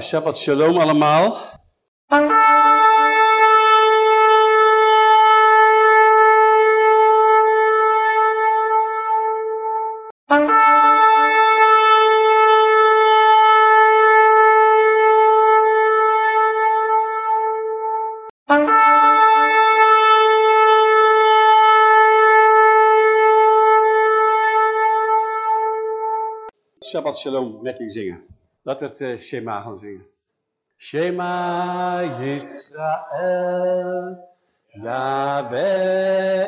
Shabbat shalom allemaal. Shabbat shalom met u zingen. Laten we het uh, Shema gaan zingen. Shema Yisrael, Yahweh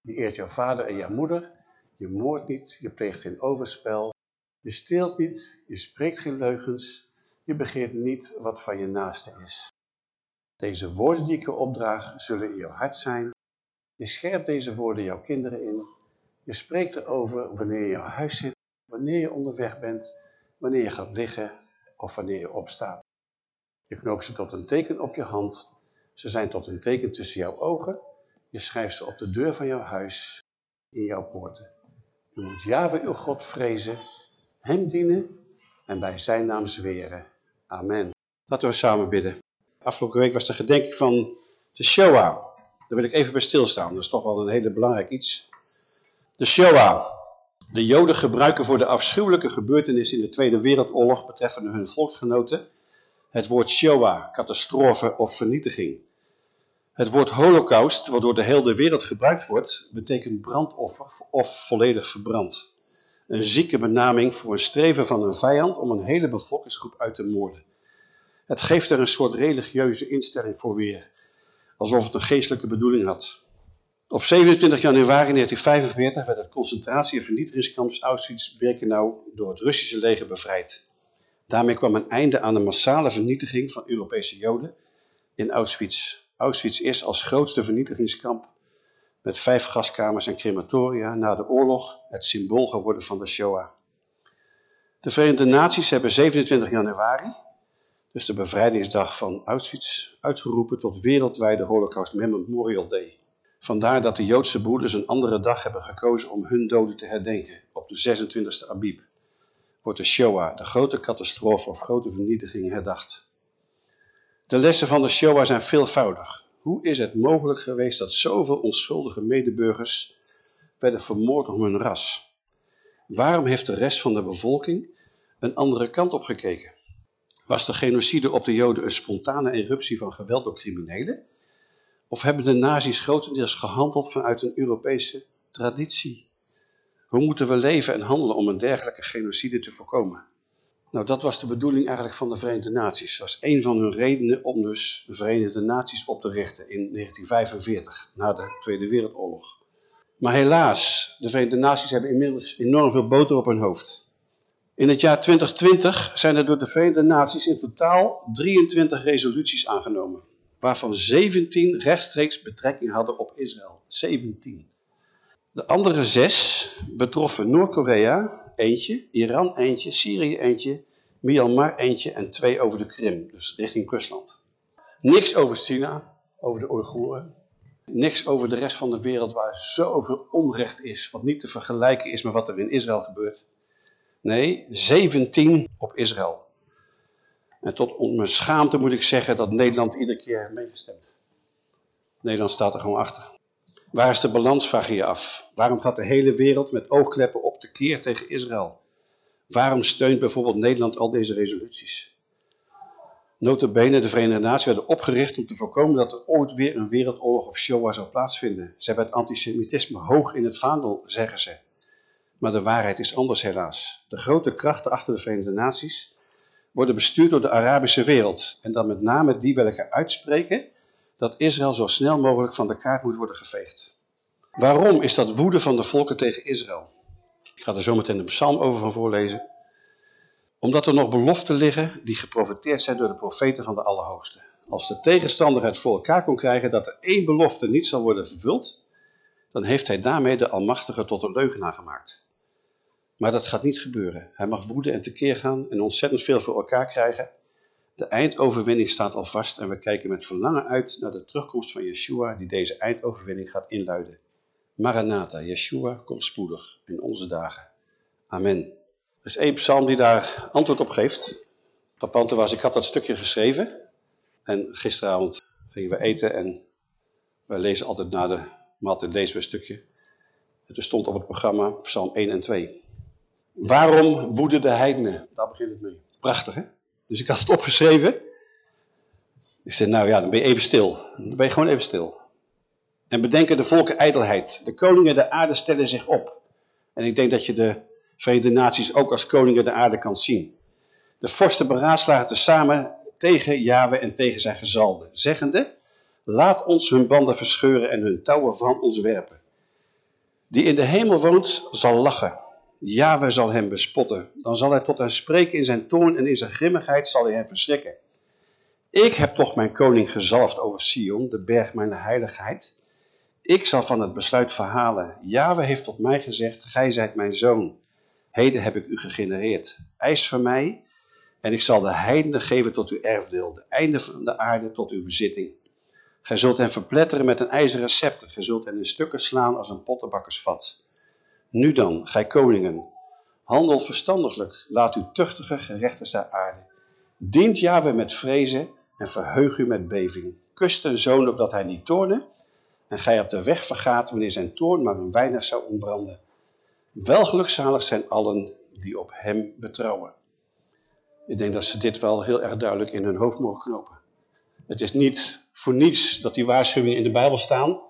Je eert jouw vader en jouw moeder. Je moordt niet, je pleegt geen overspel. Je steelt niet, je spreekt geen leugens. Je begeert niet wat van je naaste is. Deze woorden die ik je opdraag, zullen in jouw hart zijn. Je scherpt deze woorden jouw kinderen in. Je spreekt erover wanneer je in jouw huis zit, wanneer je onderweg bent, wanneer je gaat liggen of wanneer je opstaat. Je knoopt ze tot een teken op je hand. Ze zijn tot een teken tussen jouw ogen. Je schrijft ze op de deur van jouw huis, in jouw poorten. Je moet Java uw God vrezen, hem dienen en bij zijn naam zweren. Amen. Laten we samen bidden. Afgelopen week was de gedenking van de Shoah. Daar wil ik even bij stilstaan. Dat is toch wel een hele belangrijk iets. De Shoah. De Joden gebruiken voor de afschuwelijke gebeurtenissen in de Tweede Wereldoorlog betreffende hun volksgenoten het woord Shoah, catastrofe of vernietiging. Het woord holocaust, wat door de hele wereld gebruikt wordt, betekent brandoffer of volledig verbrand. Een zieke benaming voor een streven van een vijand om een hele bevolkingsgroep uit te moorden. Het geeft er een soort religieuze instelling voor weer, alsof het een geestelijke bedoeling had. Op 27 januari 1945 werd het concentratie- en vernietigingskamp Auschwitz-Birkenau door het Russische leger bevrijd. Daarmee kwam een einde aan de massale vernietiging van Europese Joden in Auschwitz. Auschwitz is als grootste vernietigingskamp met vijf gaskamers en crematoria na de oorlog het symbool geworden van de Shoah. De Verenigde Naties hebben 27 januari, dus de bevrijdingsdag van Auschwitz, uitgeroepen tot wereldwijde Holocaust Memorial Day. Vandaar dat de Joodse broeders een andere dag hebben gekozen om hun doden te herdenken, op de 26e Abib. Wordt de Shoah, de grote catastrofe of grote vernietiging, herdacht. De lessen van de Shoah zijn veelvoudig. Hoe is het mogelijk geweest dat zoveel onschuldige medeburgers werden vermoord om hun ras? Waarom heeft de rest van de bevolking een andere kant op gekeken? Was de genocide op de Joden een spontane eruptie van geweld door criminelen? Of hebben de nazi's grotendeels gehandeld vanuit een Europese traditie? Hoe moeten we leven en handelen om een dergelijke genocide te voorkomen? Nou, dat was de bedoeling eigenlijk van de Verenigde Naties. Dat was een van hun redenen om dus de Verenigde Naties op te richten in 1945, na de Tweede Wereldoorlog. Maar helaas, de Verenigde Naties hebben inmiddels enorm veel boter op hun hoofd. In het jaar 2020 zijn er door de Verenigde Naties in totaal 23 resoluties aangenomen, waarvan 17 rechtstreeks betrekking hadden op Israël. 17. De andere zes betroffen Noord-Korea, eentje, Iran eentje, Syrië eentje, Myanmar eentje en twee over de Krim, dus richting Rusland. Niks over China, over de Oeigoeren. Niks over de rest van de wereld waar zoveel onrecht is, wat niet te vergelijken is met wat er in Israël gebeurt. Nee, 17 op Israël. En tot mijn schaamte moet ik zeggen dat Nederland iedere keer heeft. Nederland staat er gewoon achter. Waar is de balans, vraag je je af. Waarom gaat de hele wereld met oogkleppen op de keer tegen Israël? Waarom steunt bijvoorbeeld Nederland al deze resoluties? Notabene, de Verenigde Naties werden opgericht om te voorkomen dat er ooit weer een wereldoorlog of Shoah zou plaatsvinden. Ze hebben het antisemitisme hoog in het vaandel, zeggen ze. Maar de waarheid is anders helaas. De grote krachten achter de Verenigde Naties worden bestuurd door de Arabische wereld. En dan met name die welke uitspreken dat Israël zo snel mogelijk van de kaart moet worden geveegd. Waarom is dat woede van de volken tegen Israël? Ik ga er zo meteen een psalm over van voorlezen. Omdat er nog beloften liggen die geprofiteerd zijn door de profeten van de Allerhoogste. Als de tegenstander het voor elkaar kon krijgen dat er één belofte niet zal worden vervuld, dan heeft hij daarmee de Almachtige tot een leugenaar gemaakt. Maar dat gaat niet gebeuren. Hij mag woeden en tekeer gaan en ontzettend veel voor elkaar krijgen. De eindoverwinning staat al vast en we kijken met verlangen uit naar de terugkomst van Yeshua die deze eindoverwinning gaat inluiden. Maranatha, Yeshua komt spoedig in onze dagen. Amen. Er is één psalm die daar antwoord op geeft. Papante was, ik had dat stukje geschreven. En gisteravond gingen we eten en we lezen altijd na de mat lezen we een stukje. Er stond op het programma psalm 1 en 2. Waarom woeden de heidenen? Daar begint het mee. Prachtig hè? Dus ik had het opgeschreven. Ik zei, nou ja, dan ben je even stil. Dan ben je gewoon even stil. En bedenken de volken ijdelheid. De koningen der aarde stellen zich op. En ik denk dat je de Verenigde Naties ook als koningen der aarde kan zien. De vorsten beraadslagen tezamen tegen Yahweh en tegen zijn gezalden, zeggende, laat ons hun banden verscheuren en hun touwen van ons werpen. Die in de hemel woont, zal lachen. Yahweh zal hem bespotten. Dan zal hij tot hen spreken in zijn toorn en in zijn grimmigheid zal hij hem verschrikken. Ik heb toch mijn koning gezalfd over Sion, de berg mijn heiligheid. Ik zal van het besluit verhalen. Yahweh heeft tot mij gezegd, gij zijt mijn zoon. Heden heb ik u gegenereerd. Eis van mij en ik zal de heidenen geven tot uw erfdeel, de einde van de aarde tot uw bezitting. Gij zult hen verpletteren met een ijzeren scepter, gij zult hen in stukken slaan als een pottenbakkersvat. Nu dan, gij koningen, handel verstandiglijk, laat uw tuchtige gerechten der aarde. Dient Yahweh met vrezen en verheug u met beving. Kust een zoon opdat hij niet toorne en gij op de weg vergaat wanneer zijn toorn maar een weinig zou ontbranden. Welgelukzalig zijn allen die op hem betrouwen. Ik denk dat ze dit wel heel erg duidelijk in hun hoofd mogen knopen. Het is niet voor niets dat die waarschuwingen in de Bijbel staan.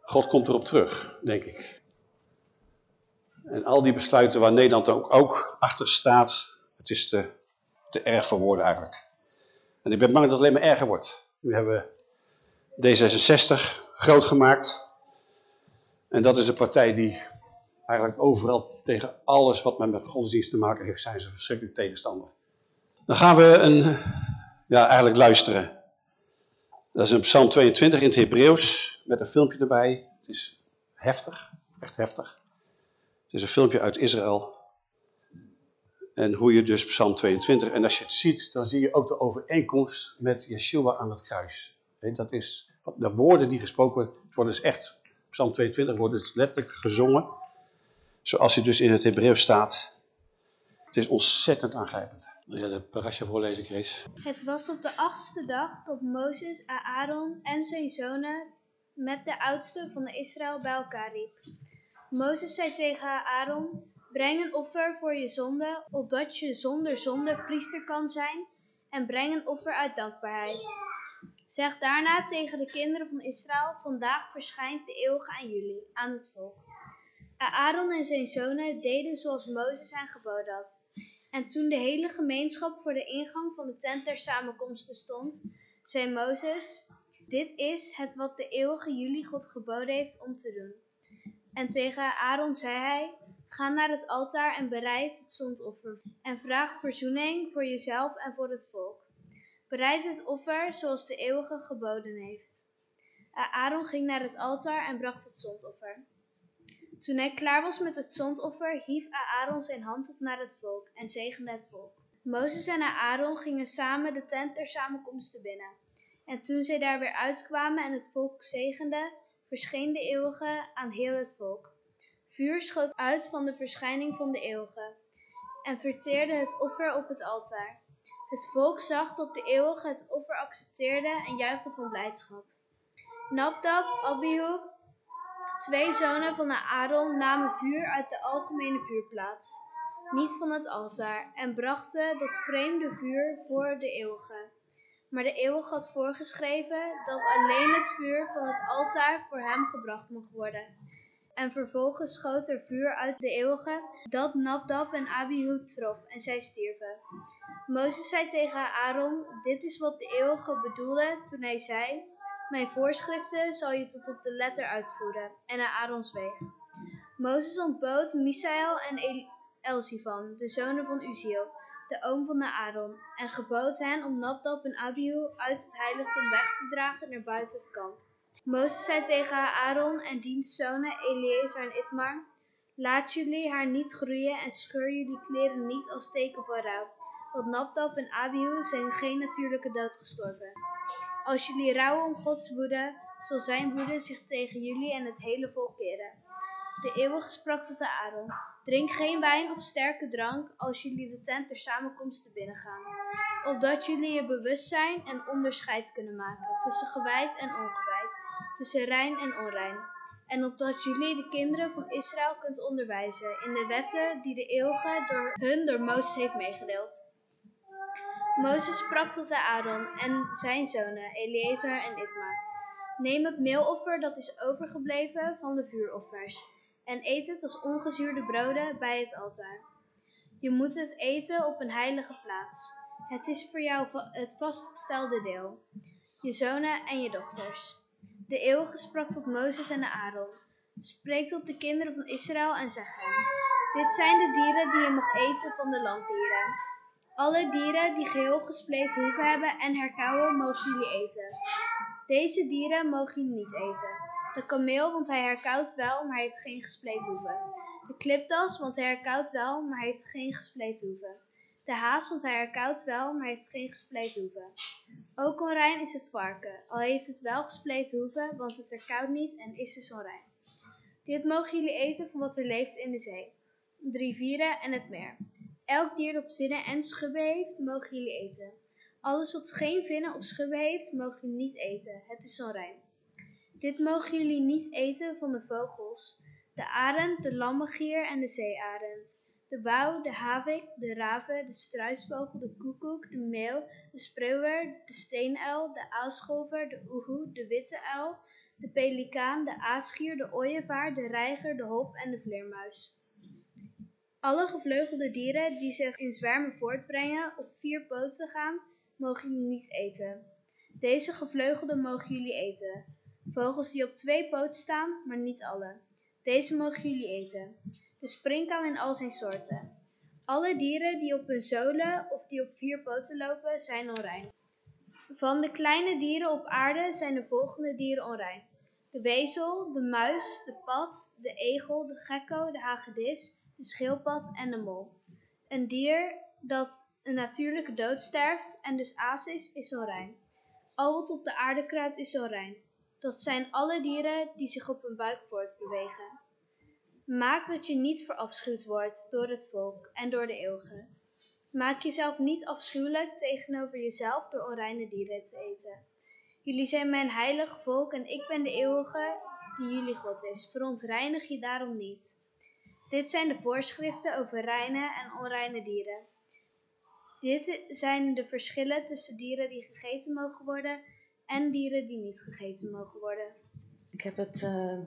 God komt erop terug, denk ik. En al die besluiten waar Nederland ook, ook achter staat, het is te, te erg voor woorden eigenlijk. En ik ben bang dat het alleen maar erger wordt. Nu hebben we D66 groot gemaakt. En dat is een partij die eigenlijk overal tegen alles wat met godsdienst te maken heeft, zijn ze verschrikkelijk tegenstander. Dan gaan we een, ja, eigenlijk luisteren. Dat is een Psalm 22 in het Hebreeuws, met een filmpje erbij. Het is heftig, echt heftig. Het is een filmpje uit Israël. En hoe je dus Psalm 22, en als je het ziet, dan zie je ook de overeenkomst met Yeshua aan het kruis. Dat is, de woorden die gesproken worden, worden dus echt, Psalm 22 wordt dus letterlijk gezongen. Zoals hij dus in het Hebreeuws staat. Het is ontzettend aangrijpend. De parasha voorlezen, Chris? Het was op de achtste dag dat Mozes Aaron en zijn zonen met de oudste van de Israël bij elkaar riep. Mozes zei tegen Aaron, breng een offer voor je zonde, opdat je zonder zonde priester kan zijn, en breng een offer uit dankbaarheid. Zeg daarna tegen de kinderen van Israël, vandaag verschijnt de eeuwige aan jullie, aan het volk. Aaron en zijn zonen deden zoals Mozes hen geboden had. En toen de hele gemeenschap voor de ingang van de tent der samenkomsten stond, zei Mozes, dit is het wat de eeuwige jullie God geboden heeft om te doen. En tegen Aaron zei hij, ga naar het altaar en bereid het zondoffer en vraag verzoening voor jezelf en voor het volk. Bereid het offer zoals de eeuwige geboden heeft. Aaron ging naar het altaar en bracht het zondoffer. Toen hij klaar was met het zondoffer, hief Aaron zijn hand op naar het volk en zegende het volk. Mozes en Aaron gingen samen de tent der samenkomsten binnen. En toen zij daar weer uitkwamen en het volk zegenden, verscheen de eeuwige aan heel het volk. Vuur schoot uit van de verschijning van de eeuwige en verteerde het offer op het altaar. Het volk zag dat de eeuwige het offer accepteerde en juichte van blijdschap. Nabdab, Abihu Twee zonen van Aaron namen vuur uit de algemene vuurplaats. niet van het altaar, en brachten dat vreemde vuur voor de eeuwige. Maar de eeuwige had voorgeschreven dat alleen het vuur van het altaar voor hem gebracht mocht worden. En vervolgens schoot er vuur uit de eeuwige, dat Nabdab en Abihu trof, en zij stierven. Mozes zei tegen Aaron, dit is wat de eeuwige bedoelde toen hij zei, mijn voorschriften zal je tot op de letter uitvoeren. En Aaron zweeg. Mozes ontbood Misaël en Elzifan, de zonen van Uziel, de oom van Aaron, en gebood hen om Nabdab en Abihu uit het heiligdom weg te dragen naar buiten het kamp. Mozes zei tegen Aaron en diens zonen Eleazar en Itmar, laat jullie haar niet groeien en scheur jullie kleren niet als teken van rouw, want Nabdab en Abihu zijn geen natuurlijke dood gestorven. Als jullie rouwen om Gods woede, zal zijn woede zich tegen jullie en het hele volk keren. De eeuwige sprak tot Aaron, drink geen wijn of sterke drank als jullie de tent der samenkomst binnengaan, opdat jullie je bewust zijn en onderscheid kunnen maken tussen gewijd en ongewijd, tussen rein en onrein, en opdat jullie de kinderen van Israël kunt onderwijzen in de wetten die de eeuwige door hun door Mozes heeft meegedeeld. Mozes sprak tot Aaron en zijn zonen, Eleazar en Itmar. Neem het meeloffer dat is overgebleven van de vuuroffers en eet het als ongezuurde broden bij het altaar. Je moet het eten op een heilige plaats. Het is voor jou het vastgestelde deel, je zonen en je dochters. De eeuwige sprak tot Mozes en Aaron. Spreek tot de kinderen van Israël en zeg hen, dit zijn de dieren die je mag eten van de landdieren. Alle dieren die geheel gespleten hoeven hebben en herkauwen, mogen jullie eten. Deze dieren mogen jullie niet eten. De kameel, want hij herkauwt wel, maar heeft geen gespleten hoeven. De klipdas, want hij herkauwt wel, maar heeft geen gespleten hoeven. De haas, want hij herkauwt wel, maar heeft geen gespleten hoeven. Ook onrein is het varken, al heeft het wel gespleten hoeven, want het herkauwt niet en is dus onrein. Dit mogen jullie eten van wat er leeft in de zee, de rivieren en het meer. Elk dier dat vinnen en schubben heeft, mogen jullie eten. Alles wat geen vinnen of schubben heeft, mogen jullie niet eten. Het is onrein. Dit mogen jullie niet eten van de vogels, de arend, de lammergier en de zeearend, de wouw, de havik, de raven, de struisvogel, de koekoek, de meeuw, de spreeuwer, de steenuil, de aalscholver, de oehoe, de witte uil, de pelikaan, de aasgier, de ooievaar, de reiger, de hop en de vleermuis. Alle gevleugelde dieren die zich in zwermen voortbrengen, op vier poten gaan, mogen jullie niet eten. Deze gevleugelde mogen jullie eten. Vogels die op twee poten staan, maar niet alle. Deze mogen jullie eten. De sprinkhaan in al zijn soorten. Alle dieren die op hun zolen of die op vier poten lopen, zijn onrein. Van de kleine dieren op aarde zijn de volgende dieren onrein. De wezel, de muis, de pad, de egel, de gekko, de hagedis, de schildpad en de mol. Een dier dat een natuurlijke dood sterft en dus aas is, is onrein. Al wat op de aarde kruipt is onrein. Dat zijn alle dieren die zich op hun buik voortbewegen. Maak dat je niet verafschuwd wordt door het volk en door de eeuwige. Maak jezelf niet afschuwelijk tegenover jezelf door onreine dieren te eten. Jullie zijn mijn heilig volk en ik ben de eeuwige die jullie God is. Verontreinig je daarom niet. Dit zijn de voorschriften over reine en onreine dieren. Dit zijn de verschillen tussen dieren die gegeten mogen worden en dieren die niet gegeten mogen worden. Ik heb het uh,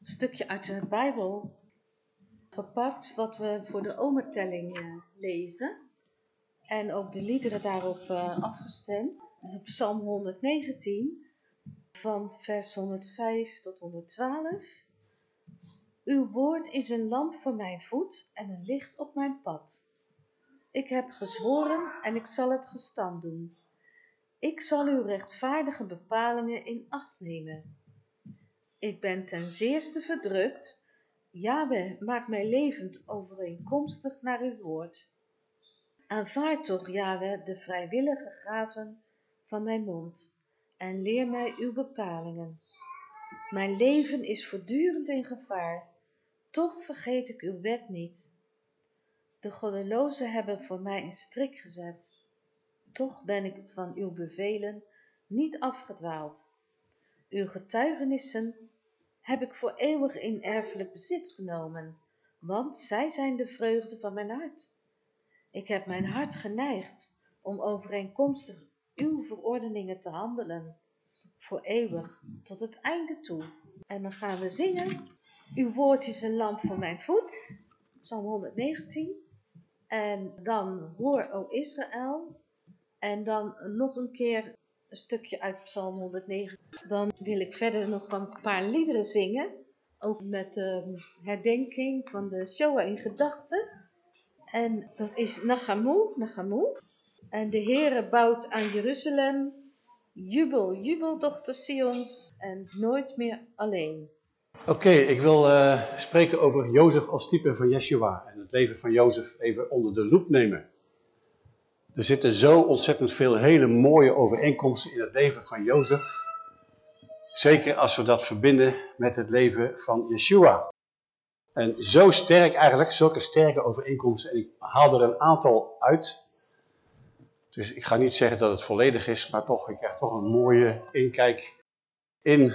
stukje uit de Bijbel gepakt wat we voor de omertelling uh, lezen. En ook de liederen daarop uh, afgestemd. Dat is Psalm 119 van vers 105 tot 112. Uw woord is een lamp voor mijn voet en een licht op mijn pad. Ik heb gezworen en ik zal het gestand doen. Ik zal uw rechtvaardige bepalingen in acht nemen. Ik ben ten zeerste verdrukt. Yahweh, maak mij levend overeenkomstig naar uw woord. Aanvaard toch, Yahweh, de vrijwillige gaven van mijn mond en leer mij uw bepalingen. Mijn leven is voortdurend in gevaar, toch vergeet ik uw wet niet. De goddelozen hebben voor mij een strik gezet, toch ben ik van uw bevelen niet afgedwaald. Uw getuigenissen heb ik voor eeuwig in erfelijk bezit genomen, want zij zijn de vreugde van mijn hart. Ik heb mijn hart geneigd om overeenkomstig uw verordeningen te handelen, voor eeuwig, tot het einde toe. En dan gaan we zingen. Uw woord is een lamp voor mijn voet, Psalm 119. En dan hoor, o Israël. En dan nog een keer een stukje uit Psalm 109. Dan wil ik verder nog een paar liederen zingen. Ook met de herdenking van de Shoah in gedachten. En dat is Nachamu, Nachamu. En de Heere bouwt aan Jeruzalem. Jubel, jubel, dochter Sions. En nooit meer alleen. Oké, ik wil uh, spreken over Jozef als type van Yeshua. En het leven van Jozef even onder de loep nemen. Er zitten zo ontzettend veel hele mooie overeenkomsten in het leven van Jozef. Zeker als we dat verbinden met het leven van Yeshua. En zo sterk eigenlijk, zulke sterke overeenkomsten. En ik haal er een aantal uit. Dus ik ga niet zeggen dat het volledig is, maar toch, ik krijg toch een mooie inkijk in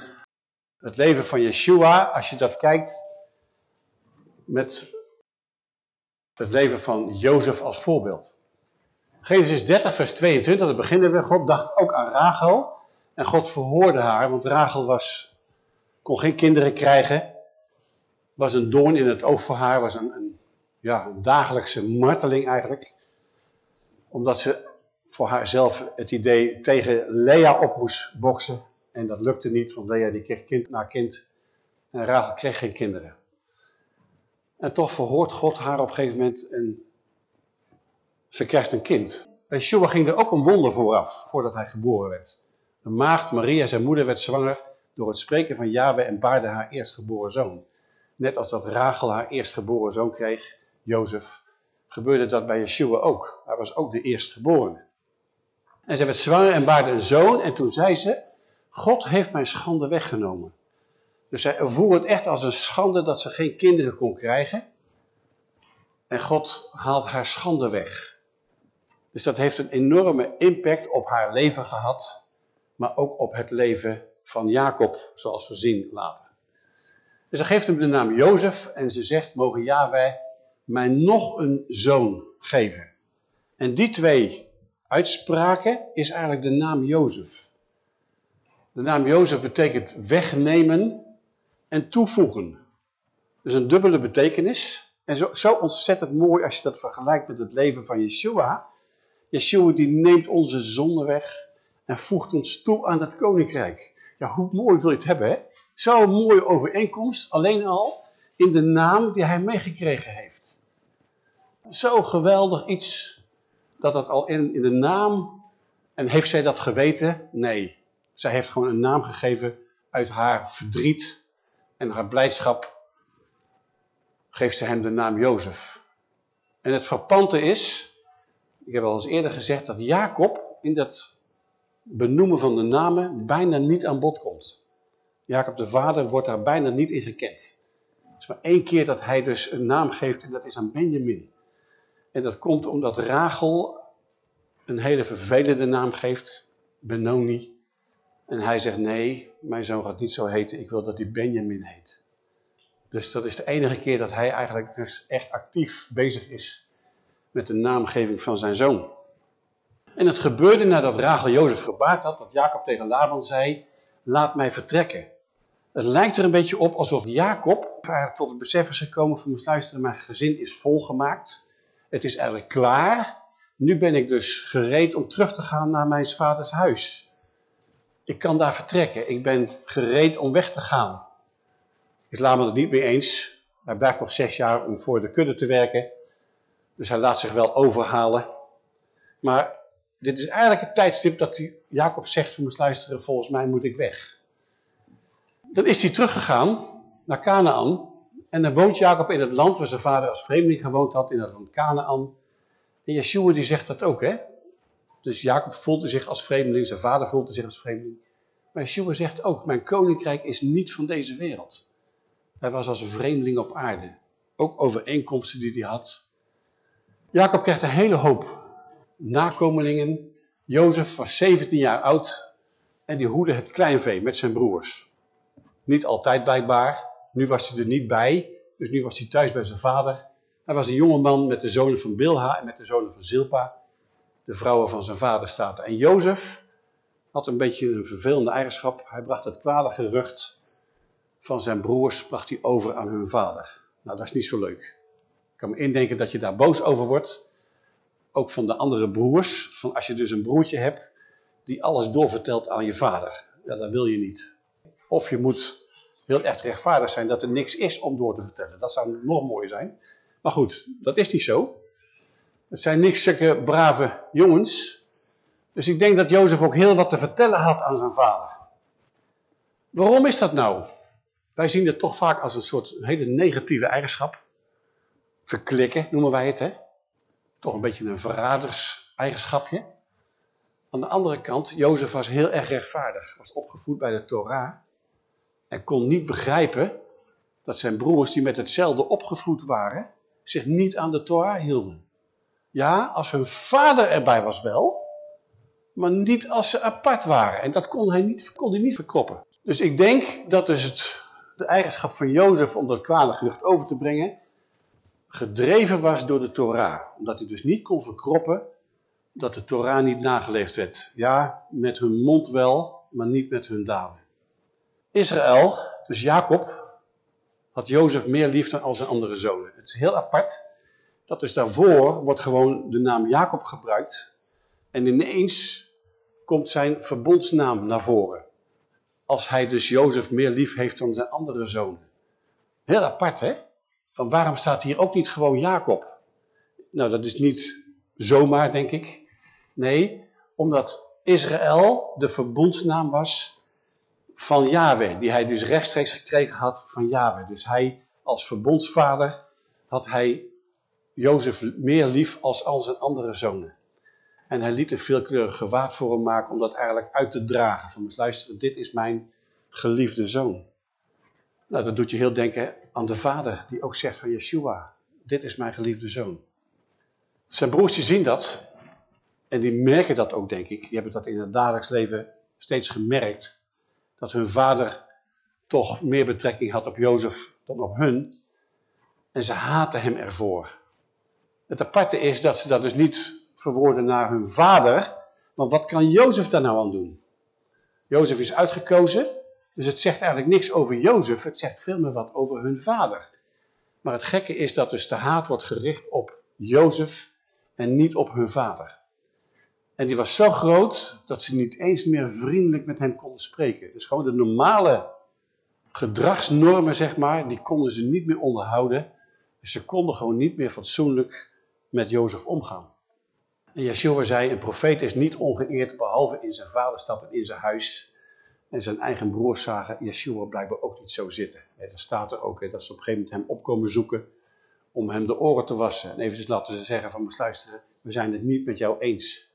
het leven van Yeshua. Als je dat kijkt met het leven van Jozef als voorbeeld. Genesis 30 vers 22, daar beginnen we. God dacht ook aan Rachel. En God verhoorde haar, want Rachel was, kon geen kinderen krijgen. Was een doorn in het oog voor haar, was een, een, ja, een dagelijkse marteling eigenlijk. Omdat ze voor haarzelf het idee tegen Lea op moest boksen. En dat lukte niet, want Lea die kreeg kind na kind. En Rachel kreeg geen kinderen. En toch verhoort God haar op een gegeven moment en ze krijgt een kind. Bij Yeshua ging er ook een wonder vooraf, voordat hij geboren werd. De maagd Maria, zijn moeder, werd zwanger door het spreken van Yahweh en baarde haar eerstgeboren zoon. Net als dat Rachel haar eerstgeboren zoon kreeg, Jozef, gebeurde dat bij Yeshua ook. Hij was ook de eerstgeborene. En ze werd zwanger en baarde een zoon en toen zei ze, God heeft mijn schande weggenomen. Dus zij voelde het echt als een schande dat ze geen kinderen kon krijgen. En God haalt haar schande weg. Dus dat heeft een enorme impact op haar leven gehad, maar ook op het leven van Jacob, zoals we zien later. Dus ze geeft hem de naam Jozef en ze zegt, mogen Yahweh mij nog een zoon geven. En die twee uitspraken is eigenlijk de naam Jozef. De naam Jozef betekent wegnemen en toevoegen. Dus een dubbele betekenis. En zo, zo ontzettend mooi als je dat vergelijkt met het leven van Yeshua. Yeshua die neemt onze zonde weg en voegt ons toe aan het koninkrijk. Ja, hoe mooi wil je het hebben, hè? Zo'n mooie overeenkomst, alleen al in de naam die hij meegekregen heeft. Zo geweldig iets dat dat al in, in de naam... En heeft zij dat geweten? Nee. Zij heeft gewoon een naam gegeven uit haar verdriet en haar blijdschap. Geeft ze hem de naam Jozef. En het frappante is, ik heb al eens eerder gezegd, dat Jacob in dat benoemen van de namen bijna niet aan bod komt. Jacob de vader wordt daar bijna niet in gekend. Het is maar één keer dat hij dus een naam geeft en dat is aan Benjamin. En dat komt omdat Rachel een hele vervelende naam geeft, Benoni. En hij zegt, nee, mijn zoon gaat niet zo heten, ik wil dat hij Benjamin heet. Dus dat is de enige keer dat hij eigenlijk dus echt actief bezig is met de naamgeving van zijn zoon. En het gebeurde nadat Rachel Jozef gebaard had, dat Jacob tegen Laban zei, laat mij vertrekken. Het lijkt er een beetje op alsof Jacob tot het besef is gekomen van, moest luisteren, mijn gezin is volgemaakt. Het is eigenlijk klaar. Nu ben ik dus gereed om terug te gaan naar mijn vaders huis. Ik kan daar vertrekken. Ik ben gereed om weg te gaan. Is Laban het niet mee eens. Hij blijft nog zes jaar om voor de kudde te werken. Dus hij laat zich wel overhalen. Maar dit is eigenlijk het tijdstip dat Jacob zegt van moest luisteren, volgens mij moet ik weg. Dan is hij teruggegaan naar Canaan. En dan woont Jacob in het land waar zijn vader als vreemdeling gewoond had, in het land Canaan. En Yeshua die zegt dat ook, hè. Dus Jacob voelde zich als vreemdeling, zijn vader voelde zich als vreemdeling. Maar Yeshua zegt ook, mijn koninkrijk is niet van deze wereld. Hij was als een vreemdeling op aarde. Ook overeenkomsten die hij had. Jacob krijgt een hele hoop nakomelingen. Jozef was 17 jaar oud en die hoede het kleinvee met zijn broers. Niet altijd blijkbaar. Nu was hij er niet bij, Dus nu was hij thuis bij zijn vader. Hij was een jongeman met de zonen van Bilha en met de zonen van Zilpa. De vrouwen van zijn vader staat En Jozef had een beetje een vervelende eigenschap. Hij bracht het kwade gerucht van zijn broers bracht hij over aan hun vader. Nou, dat is niet zo leuk. Ik kan me indenken dat je daar boos over wordt. Ook van de andere broers. Van als je dus een broertje hebt die alles doorvertelt aan je vader. Ja, dat wil je niet. Of je moet heel echt rechtvaardig zijn dat er niks is om door te vertellen. Dat zou nog mooier zijn. Maar goed, dat is niet zo. Het zijn niks zulke brave jongens. Dus ik denk dat Jozef ook heel wat te vertellen had aan zijn vader. Waarom is dat nou? Wij zien het toch vaak als een soort hele negatieve eigenschap. Verklikken noemen wij het, hè? Toch een beetje een verraders-eigenschapje. Aan de andere kant, Jozef was heel erg rechtvaardig. Was opgevoed bij de Torah. En kon niet begrijpen dat zijn broers die met hetzelfde opgevoed waren, zich niet aan de Torah hielden. Ja, als hun vader erbij was wel, maar niet als ze apart waren. En dat kon hij niet, kon niet verkroppen. Dus ik denk dat dus het, de eigenschap van Jozef om dat kwade gerucht over te brengen, gedreven was door de Torah. Omdat hij dus niet kon verkroppen dat de Torah niet nageleefd werd. Ja, met hun mond wel, maar niet met hun daden. Israël, dus Jacob, had Jozef meer lief dan zijn andere zonen. Het is heel apart dat dus daarvoor wordt gewoon de naam Jacob gebruikt. En ineens komt zijn verbondsnaam naar voren. Als hij dus Jozef meer lief heeft dan zijn andere zonen. Heel apart hè? Van waarom staat hier ook niet gewoon Jacob? Nou dat is niet zomaar denk ik. Nee, omdat Israël de verbondsnaam was van Yahweh. Die hij dus rechtstreeks gekregen had van Yahweh. Dus hij als verbondsvader had hij Jozef meer lief als al zijn andere zonen. En hij liet een veelkleurig gewaad voor hem maken om dat eigenlijk uit te dragen. Van, luister, dit is mijn geliefde zoon. Nou, dat doet je heel denken aan de vader die ook zegt van Yeshua. Dit is mijn geliefde zoon. Zijn broertjes zien dat. En die merken dat ook, denk ik. Die hebben dat in het dagelijks leven steeds gemerkt. Dat hun vader toch meer betrekking had op Jozef dan op hun. En ze haten hem ervoor. Het aparte is dat ze dat dus niet verwoorden naar hun vader. Want wat kan Jozef daar nou aan doen? Jozef is uitgekozen, dus het zegt eigenlijk niks over Jozef. Het zegt veel meer wat over hun vader. Maar het gekke is dat dus de haat wordt gericht op Jozef en niet op hun vader. En die was zo groot dat ze niet eens meer vriendelijk met hem konden spreken. Dus gewoon de normale gedragsnormen, zeg maar, die konden ze niet meer onderhouden. Dus ze konden gewoon niet meer fatsoenlijk met Jozef omgaan. En Yeshua zei, een profeet is niet ongeëerd behalve in zijn vaderstad en in zijn huis. En zijn eigen broers zagen Yeshua blijkbaar ook niet zo zitten. Er staat er ook dat ze op een gegeven moment hem opkomen zoeken om hem de oren te wassen. En eventjes laten ze zeggen van, luisteren, we zijn het niet met jou eens.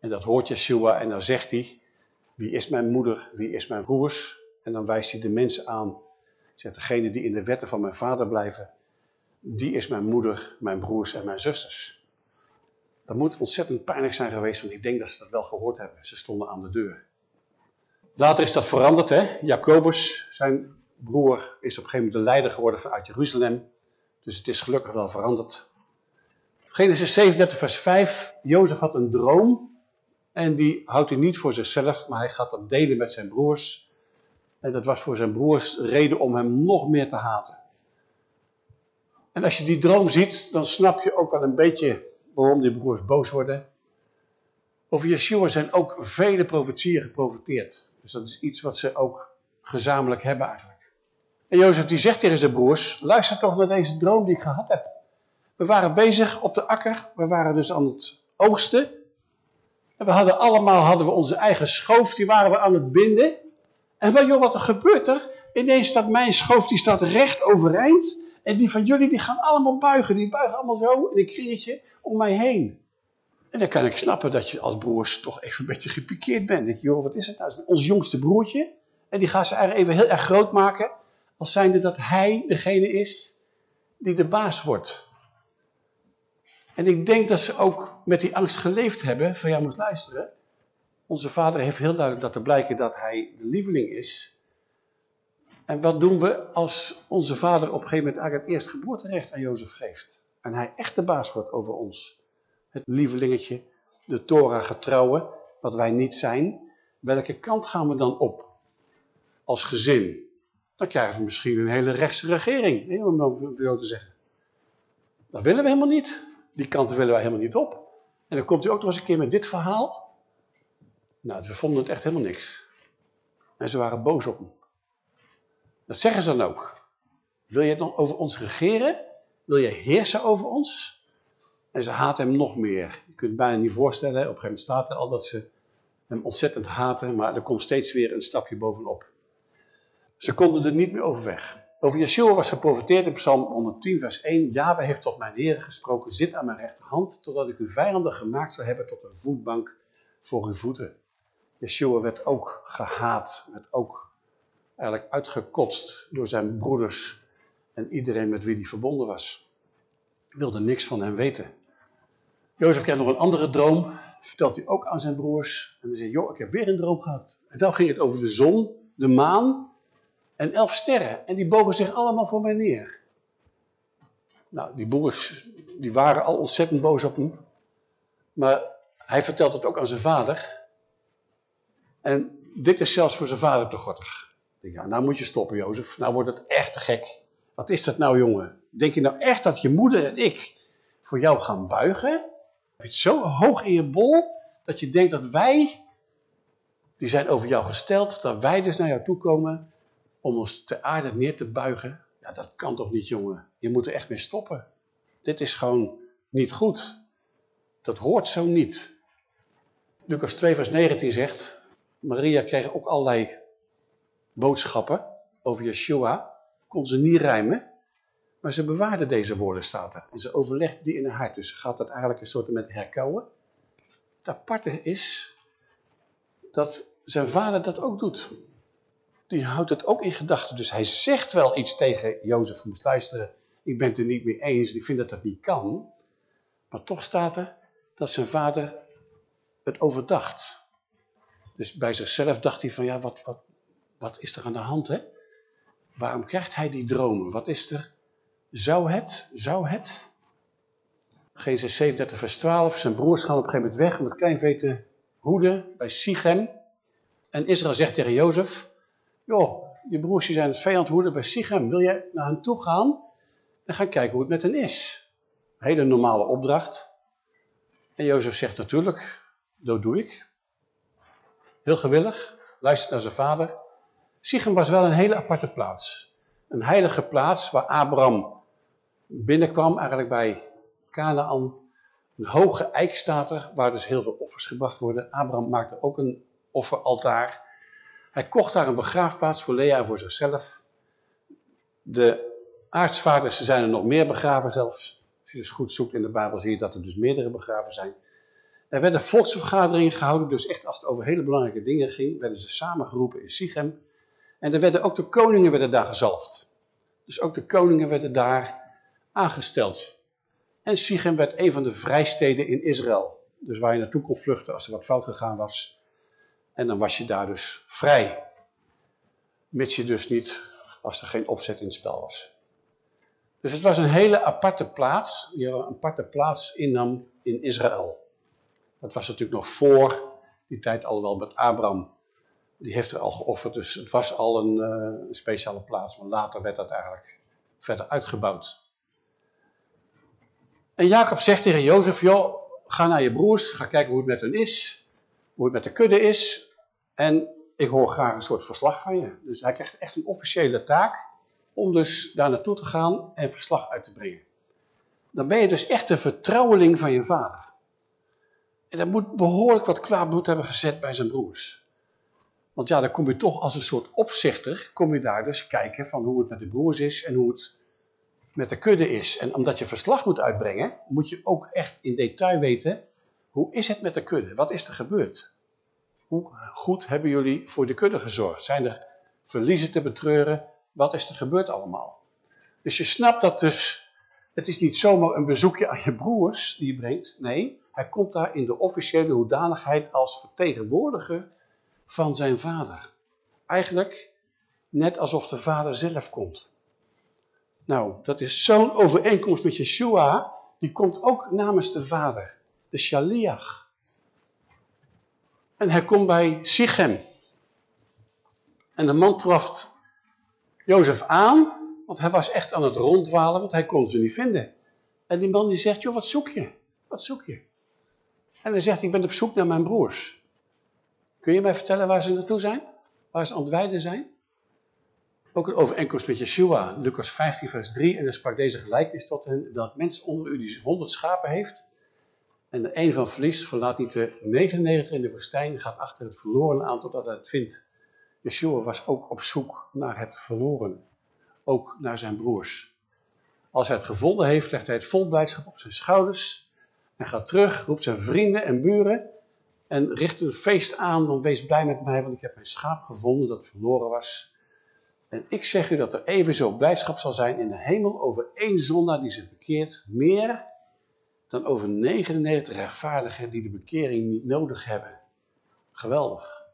En dat hoort Yeshua en dan zegt hij, wie is mijn moeder, wie is mijn broers? En dan wijst hij de mensen aan, zegt degene die in de wetten van mijn vader blijven, die is mijn moeder, mijn broers en mijn zusters. Dat moet ontzettend pijnlijk zijn geweest, want ik denk dat ze dat wel gehoord hebben. Ze stonden aan de deur. Later is dat veranderd, hè. Jacobus, zijn broer, is op een gegeven moment de leider geworden vanuit Jeruzalem. Dus het is gelukkig wel veranderd. Genesis 37 vers 5. Jozef had een droom. En die houdt hij niet voor zichzelf, maar hij gaat dat delen met zijn broers. En dat was voor zijn broers reden om hem nog meer te haten. En als je die droom ziet, dan snap je ook wel een beetje waarom die broers boos worden. Over Yeshua zijn ook vele profetieën geprofeteerd. Dus dat is iets wat ze ook gezamenlijk hebben eigenlijk. En Jozef die zegt tegen zijn broers, luister toch naar deze droom die ik gehad heb. We waren bezig op de akker, we waren dus aan het oogsten. En we hadden allemaal hadden we onze eigen schoof, die waren we aan het binden. En wel joh, wat er gebeurt er? Ineens staat mijn schoof, die staat recht overeind. En die van jullie die gaan allemaal buigen. Die buigen allemaal zo in een kringetje om mij heen. En dan kan ik snappen dat je als broers toch even een beetje gepikeerd bent. Denk je, joh, wat is het nou? ons jongste broertje. En die gaat ze eigenlijk even heel erg groot maken. Als zijnde dat hij degene is die de baas wordt. En ik denk dat ze ook met die angst geleefd hebben. Van ja, moet luisteren. Onze vader heeft heel duidelijk laten blijken dat hij de lieveling is. En wat doen we als onze vader op een gegeven moment eigenlijk het geboorterecht aan Jozef geeft? En hij echt de baas wordt over ons. Het lievelingetje, de Torah getrouwen, wat wij niet zijn. Welke kant gaan we dan op als gezin? Dan krijgen we misschien een hele rechtse regering, om te zeggen. Dat willen we helemaal niet. Die kanten willen wij helemaal niet op. En dan komt hij ook nog eens een keer met dit verhaal. Nou, ze vonden het echt helemaal niks. En ze waren boos op hem. Dat zeggen ze dan ook. Wil je dan over ons regeren? Wil je heersen over ons? En ze haten hem nog meer. Je kunt het bijna niet voorstellen. Op een gegeven moment staat er al dat ze hem ontzettend haten. Maar er komt steeds weer een stapje bovenop. Ze konden er niet meer over weg. Over Yeshua was geprofiteerd in Psalm 110 vers 1. Yahweh heeft tot mijn Heer gesproken. Zit aan mijn rechterhand. Totdat ik uw vijanden gemaakt zal hebben tot een voetbank voor uw voeten. Yeshua werd ook gehaat. Werd ook eigenlijk uitgekotst door zijn broeders. En iedereen met wie hij verbonden was. Wilde niks van hem weten. Jozef kreeg nog een andere droom. Vertelt hij ook aan zijn broers. En hij zei, joh, ik heb weer een droom gehad. En wel ging het over de zon, de maan en elf sterren. En die bogen zich allemaal voor mij neer. Nou, die broers, die waren al ontzettend boos op hem. Maar hij vertelt het ook aan zijn vader. En dit is zelfs voor zijn vader te gortig. Ja, nou moet je stoppen, Jozef. Nou wordt het echt te gek. Wat is dat nou, jongen? Denk je nou echt dat je moeder en ik voor jou gaan buigen? Je het zo hoog in je bol dat je denkt dat wij, die zijn over jou gesteld, dat wij dus naar jou toe komen om ons ter aarde neer te buigen? Ja, dat kan toch niet, jongen? Je moet er echt mee stoppen. Dit is gewoon niet goed. Dat hoort zo niet. Lucas 2 vers 19 zegt, Maria kreeg ook allerlei boodschappen over Yeshua. Kon ze niet rijmen. Maar ze bewaarde deze woorden, staat er. En ze overlegde die in haar hart. Dus gaat dat eigenlijk een soort met herkouwen. Het aparte is dat zijn vader dat ook doet. Die houdt het ook in gedachten. Dus hij zegt wel iets tegen Jozef. Moest luisteren, ik ben het er niet mee eens. Ik vind dat dat niet kan. Maar toch staat er dat zijn vader het overdacht. Dus bij zichzelf dacht hij van, ja, wat, wat, wat is er aan de hand, hè? Waarom krijgt hij die dromen? Wat is er? Zou het? Zou het? Genesis 37 vers 12. Zijn broers gaan op een gegeven moment weg om het kleinvee te hoeden bij Sichem. En Israël zegt tegen Jozef, joh, je broers zijn het vijand hoeden bij Sichem. Wil jij naar hen toe gaan en gaan kijken hoe het met hen is? Een hele normale opdracht. En Jozef zegt natuurlijk, dat doe ik. Heel gewillig, luistert naar zijn vader. Sichem was wel een hele aparte plaats. Een heilige plaats waar Abraham binnenkwam, eigenlijk bij Canaan. Een hoge eik waar dus heel veel offers gebracht worden. Abraham maakte ook een offeraltaar. Hij kocht daar een begraafplaats voor Lea en voor zichzelf. De aartsvaders zijn er nog meer begraven zelfs. Als je dus goed zoekt in de Bijbel zie je dat er dus meerdere begraven zijn. Er werden volksvergaderingen gehouden, dus echt als het over hele belangrijke dingen ging, werden ze samengeroepen in Sichem. En er werden ook de koningen werden daar gezalfd. Dus ook de koningen werden daar aangesteld. En Sichem werd een van de vrijsteden in Israël. Dus waar je naartoe kon vluchten als er wat fout gegaan was. En dan was je daar dus vrij. Mits je dus niet, als er geen opzet in het spel was. Dus het was een hele aparte plaats, die een aparte plaats innam in Israël. Dat was natuurlijk nog voor die tijd al wel met Abraham. Die heeft er al geofferd, dus het was al een, uh, een speciale plaats. Maar later werd dat eigenlijk verder uitgebouwd. En Jacob zegt tegen Jozef, joh, ga naar je broers, ga kijken hoe het met hen is. Hoe het met de kudde is. En ik hoor graag een soort verslag van je. Dus hij krijgt echt een officiële taak om dus daar naartoe te gaan en verslag uit te brengen. Dan ben je dus echt de vertrouweling van je vader. En dat moet behoorlijk wat kwaad bloed hebben gezet bij zijn broers. Want ja, dan kom je toch als een soort opzichter, kom je daar dus kijken van hoe het met de broers is en hoe het met de kudde is. En omdat je verslag moet uitbrengen, moet je ook echt in detail weten, hoe is het met de kudde? Wat is er gebeurd? Hoe goed hebben jullie voor de kudde gezorgd? Zijn er verliezen te betreuren? Wat is er gebeurd allemaal? Dus je snapt dat dus, het is niet zomaar een bezoekje aan je broers die je brengt. Nee, hij komt daar in de officiële hoedanigheid als vertegenwoordiger van zijn vader. Eigenlijk Net alsof de vader zelf komt. Nou, dat is zo'n overeenkomst met Yeshua. Die komt ook namens de vader. De Shaliach. En hij komt bij Sichem. En de man traft Jozef aan, want hij was echt aan het ronddwalen, want hij kon ze niet vinden. En die man die zegt, joh, wat zoek je? Wat zoek je? En hij zegt, ik ben op zoek naar mijn broers. Kun je mij vertellen waar ze naartoe zijn? Waar ze aan het wijden zijn? Ook een overeenkomst met Yeshua, Lucas 15 vers 3. En dan sprak deze gelijkenis tot hen, dat mens onder u die 100 schapen heeft, en de een van verliest, verlaat niet de 99 in de woestijn, gaat achter het verloren aan totdat hij het vindt. Yeshua was ook op zoek naar het verloren, ook naar zijn broers. Als hij het gevonden heeft, legt hij het vol blijdschap op zijn schouders en gaat terug, roept zijn vrienden en buren en richt een feest aan, dan wees blij met mij, want ik heb mijn schaap gevonden dat verloren was. En ik zeg u dat er evenzo blijdschap zal zijn in de hemel over één zondaar die zich bekeert, meer dan over 99 rechtvaardigen die de bekering niet nodig hebben. Geweldig.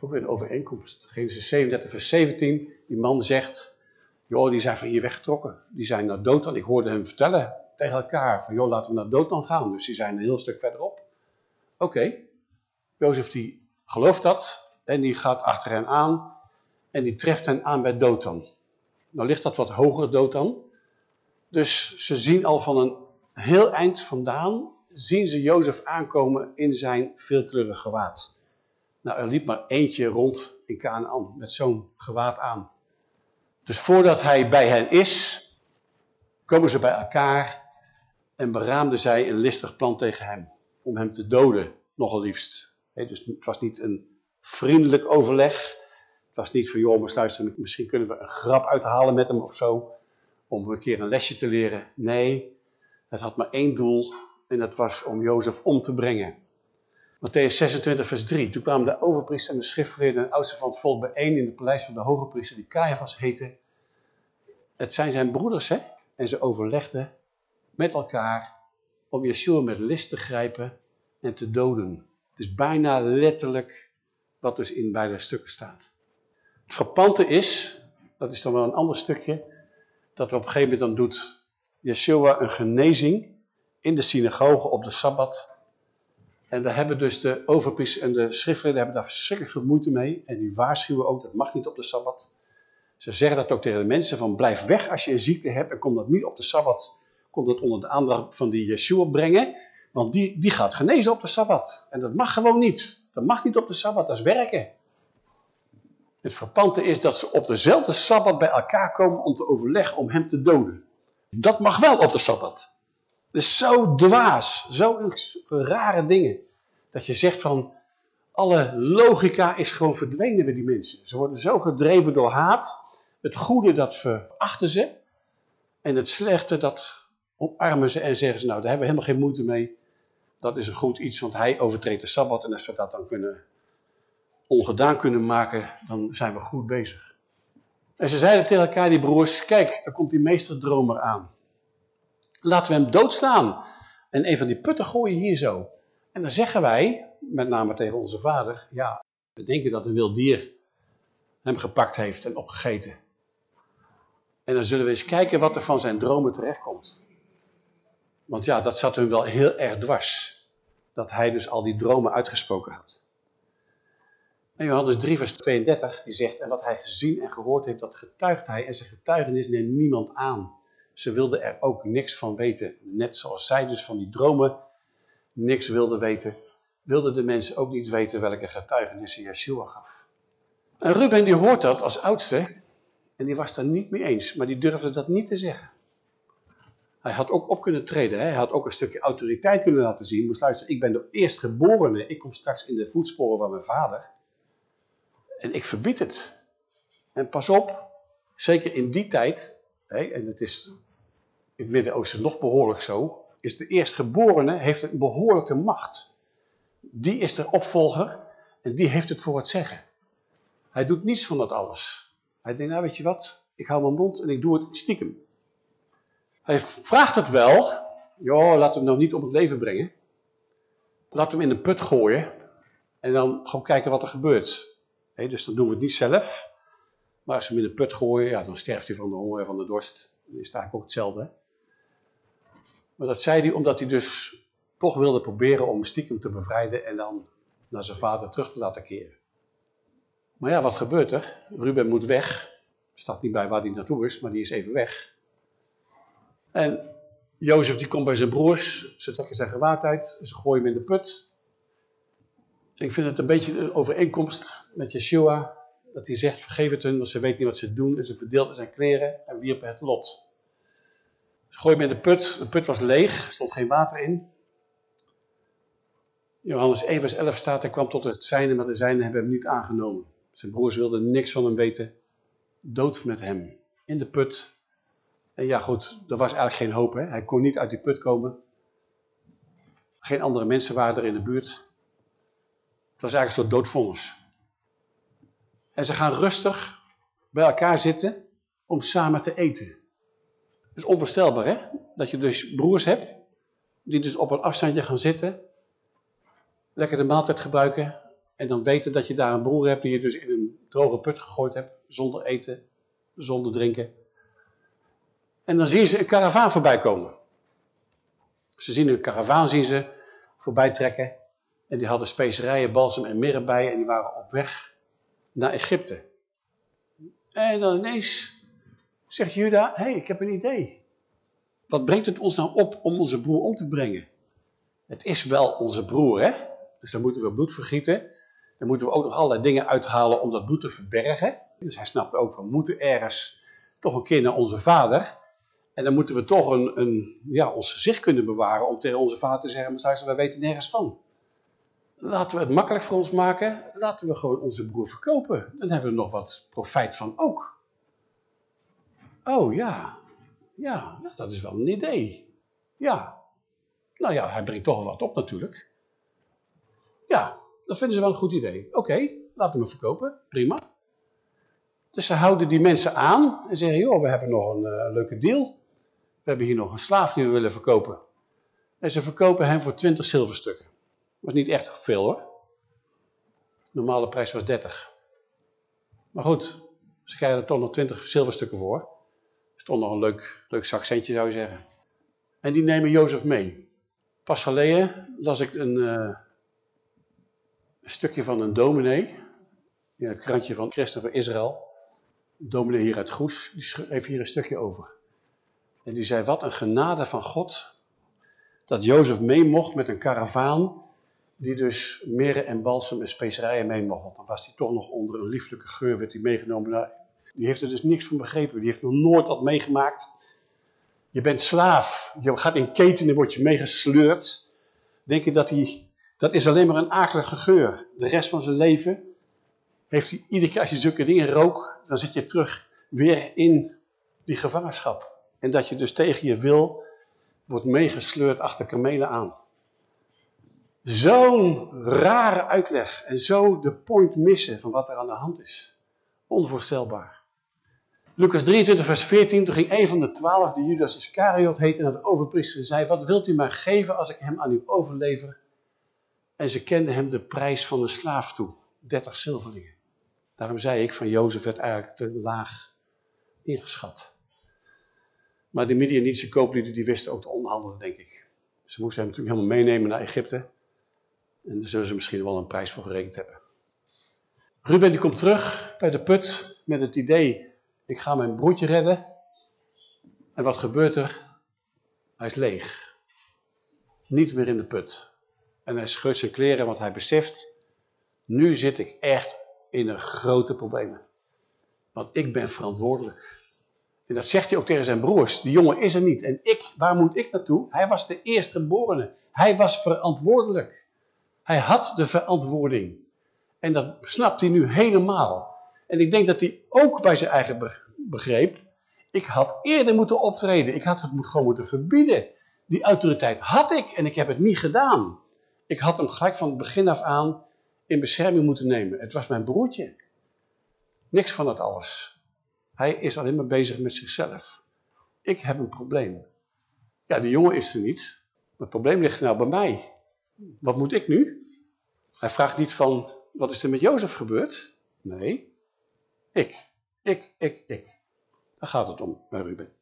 Ook weer een overeenkomst. Genesis 37 vers 17, die man zegt, joh, die zijn van hier weggetrokken. Die zijn naar Dothan. Ik hoorde hem vertellen tegen elkaar van, joh, laten we naar Dothan gaan. Dus die zijn een heel stuk verderop. Oké, Jozef die gelooft dat en die gaat achter hen aan en die treft hen aan bij Dothan. Nou ligt dat wat hoger Dothan. Dus ze zien al van een heel eind vandaan, zien ze Jozef aankomen in zijn veelkleurig gewaad. Nou, er liep maar eentje rond in Canaan met zo'n gewaad aan. Dus voordat hij bij hen is, komen ze bij elkaar en beraamden zij een listig plan tegen hem. Om hem te doden, nogal liefst. dus het was niet een vriendelijk overleg. Was niet van, joh, luister, misschien kunnen we een grap uithalen met hem of zo. Om een keer een lesje te leren. Nee, het had maar één doel en dat was om Jozef om te brengen. Matthäus 26 vers 3. Toen kwamen de overpriester en de schriftgeleerden en oudste van het volk bijeen in het paleis van de hoge priester die Caiaphas heette. Het zijn zijn broeders hè. En ze overlegden met elkaar om Yeshua met list te grijpen en te doden. Het is bijna letterlijk wat dus in beide stukken staat. Het frappante is, dat is dan wel een ander stukje, dat er op een gegeven moment dan doet Yeshua een genezing in de synagoge op de Sabbat. En daar hebben dus de overpriester en de schriftleden hebben daar verschrikkelijk veel moeite mee. En die waarschuwen ook, dat mag niet op de Sabbat. Ze zeggen dat ook tegen de mensen, van blijf weg als je een ziekte hebt en kom dat niet op de Sabbat. Kom dat onder de aandacht van die Yeshua brengen, want die, die gaat genezen op de Sabbat. En dat mag gewoon niet. Dat mag niet op de Sabbat, dat is werken. Het verpante is dat ze op dezelfde Sabbat bij elkaar komen om te overleggen om hem te doden. Dat mag wel op de Sabbat. Het is zo dwaas, zo rare dingen. Dat je zegt van, alle logica is gewoon verdwenen bij die mensen. Ze worden zo gedreven door haat. Het goede, dat verachten ze. En het slechte, dat omarmen ze en zeggen ze, nou, daar hebben we helemaal geen moeite mee. Dat is een goed iets, want hij overtreedt de Sabbat. En als we dat dan kunnen ongedaan kunnen maken, dan zijn we goed bezig. En ze zeiden tegen elkaar, die broers, kijk, daar komt die meesterdromer aan. Laten we hem doodslaan en een van die putten gooien hier zo. En dan zeggen wij, met name tegen onze vader, ja, we denken dat een wild dier hem gepakt heeft en opgegeten. En dan zullen we eens kijken wat er van zijn dromen terechtkomt. Want ja, dat zat hem wel heel erg dwars. Dat hij dus al die dromen uitgesproken had. En Johannes 3 vers 32, die zegt, en wat hij gezien en gehoord heeft, dat getuigt hij. En zijn getuigenis neemt niemand aan. Ze wilden er ook niks van weten. Net zoals zij dus van die dromen niks wilden weten, wilden de mensen ook niet weten welke getuigenissen Yeshua gaf. En Ruben die hoort dat als oudste en die was daar niet mee eens, maar die durfde dat niet te zeggen. Hij had ook op kunnen treden, hè? hij had ook een stukje autoriteit kunnen laten zien. Moest luisteren, ik ben de eerstgeborene, ik kom straks in de voetsporen van mijn vader. En ik verbied het. En pas op, zeker in die tijd, hè, en het is in het Midden-Oosten nog behoorlijk zo, is de eerstgeborene heeft een behoorlijke macht. Die is de opvolger en die heeft het voor het zeggen. Hij doet niets van dat alles. Hij denkt, nou weet je wat, ik hou mijn mond en ik doe het stiekem. Hij vraagt het wel, joh, we hem nou niet op het leven brengen. We hem in een put gooien en dan gewoon kijken wat er gebeurt dus dan doen we het niet zelf. Maar als ze hem in de put gooien, ja, dan sterft hij van de honger en van de dorst. Dan is het eigenlijk ook hetzelfde. Maar dat zei hij omdat hij dus toch wilde proberen om stiekem te bevrijden en dan naar zijn vader terug te laten keren. Maar ja, wat gebeurt er? Ruben moet weg. Staat niet bij waar hij naartoe is, maar die is even weg. En Jozef die komt bij zijn broers, ze trekken zijn gewaad uit, ze gooien hem in de put. Ik vind het een beetje een overeenkomst met Yeshua, dat hij zegt, vergeef het hun, want ze weten niet wat ze doen. En ze verdeelden zijn kleren en wierpen het lot. Ze gooien hem in de put, de put was leeg, er stond geen water in. Johannes 1 vers 11 staat, hij kwam tot het zijne, maar de zijnen hebben hem niet aangenomen. Zijn broers wilden niks van hem weten. Dood met hem, in de put. En ja goed, er was eigenlijk geen hoop. Hè? Hij kon niet uit die put komen. Geen andere mensen waren er in de buurt. Het was eigenlijk een soort doodvonnis. En ze gaan rustig bij elkaar zitten om samen te eten. Het is onvoorstelbaar hè, dat je dus broers hebt die dus op een afstandje gaan zitten, lekker de maaltijd gebruiken en dan weten dat je daar een broer hebt die je dus in een droge put gegooid hebt, zonder eten, zonder drinken. En dan zien ze een karavaan voorbij komen. Ze zien een karavaan zien ze voorbij trekken en die hadden specerijen, balsem en mirre bij en die waren op weg naar Egypte. En dan ineens zegt Juda, hé, hey, ik heb een idee. Wat brengt het ons nou op om onze broer om te brengen? Het is wel onze broer, hè? Dus dan moeten we bloed vergieten. Dan moeten we ook nog allerlei dingen uithalen om dat bloed te verbergen. Dus hij snapt ook we moeten ergens toch een keer naar onze vader. En dan moeten we toch een, een, ja, ons gezicht kunnen bewaren om tegen onze vader te zeggen, maar wij weten nergens van. Laten we het makkelijk voor ons maken. Laten we gewoon onze broer verkopen. Dan hebben we nog wat profijt van ook. Oh ja, ja, dat is wel een idee. Ja, nou ja, hij brengt toch wel wat op natuurlijk. Ja, dat vinden ze wel een goed idee. Oké, laten we hem verkopen, prima. Dus ze houden die mensen aan en zeggen, joh, we hebben nog een uh, leuke deal. We hebben hier nog een slaaf die we willen verkopen. En ze verkopen hem voor 20 zilverstukken was niet echt veel hoor. De normale prijs was 30. Maar goed, ze krijgen er toch nog 20 zilverstukken voor. Is toch nog een leuk, leuk zakcentje zou je zeggen. En die nemen Jozef mee. Pas geleden las ik een, een stukje van een dominee. In het krantje van Christen voor Israël. Een dominee hier uit Goes. Die schreef hier een stukje over. En die zei, wat een genade van God. Dat Jozef mee mocht met een karavaan die dus mirre en balsem en specerijen mee mocht. Dan was hij toch nog onder een lieflijke geur, werd hij meegenomen. Nou, die heeft er dus niks van begrepen. Die heeft nog nooit wat meegemaakt. Je bent slaaf. Je gaat in ketenen, word je meegesleurd. Denk je dat hij... Dat is alleen maar een akelige geur. De rest van zijn leven heeft hij... Iedere keer als je zulke dingen rook, dan zit je terug weer in die gevangenschap. En dat je dus tegen je wil wordt meegesleurd achter kamelen aan. Zo'n rare uitleg en zo de point missen van wat er aan de hand is. Onvoorstelbaar. Lucas 23 vers 14, toen ging een van de twaalf, die Judas Iscariot heette, naar de overpriester en zei, wat wilt u mij geven als ik hem aan u overlever? En ze kenden hem de prijs van een slaaf toe, 30 zilverlingen. Daarom zei ik van Jozef werd eigenlijk te laag ingeschat. Maar de Midianitische kooplieden die wisten ook te onderhandelen, denk ik. Ze moesten hem natuurlijk helemaal meenemen naar Egypte. En daar zullen ze misschien wel een prijs voor gerekend hebben. Ruben die komt terug bij de put met het idee, ik ga mijn broertje redden. En wat gebeurt er? Hij is leeg. Niet meer in de put. En hij scheurt zijn kleren, want hij beseft, nu zit ik echt in een grote problemen. Want ik ben verantwoordelijk. En dat zegt hij ook tegen zijn broers. Die jongen is er niet. En ik, waar moet ik naartoe? Hij was de eerstgeborene. Hij was verantwoordelijk. Hij had de verantwoording. En dat snapt hij nu helemaal. En ik denk dat hij ook bij zijn eigen begreep, ik had eerder moeten optreden. Ik had het gewoon moeten verbieden. Die autoriteit had ik en ik heb het niet gedaan. Ik had hem gelijk van het begin af aan in bescherming moeten nemen. Het was mijn broertje. Niks van het alles. Hij is alleen maar bezig met zichzelf. Ik heb een probleem. Ja, de jongen is er niet. Het probleem ligt nou bij mij. Wat moet ik nu? Hij vraagt niet van, wat is er met Jozef gebeurd? Nee, ik. Ik, ik, ik. Daar gaat het om, bij Ruben.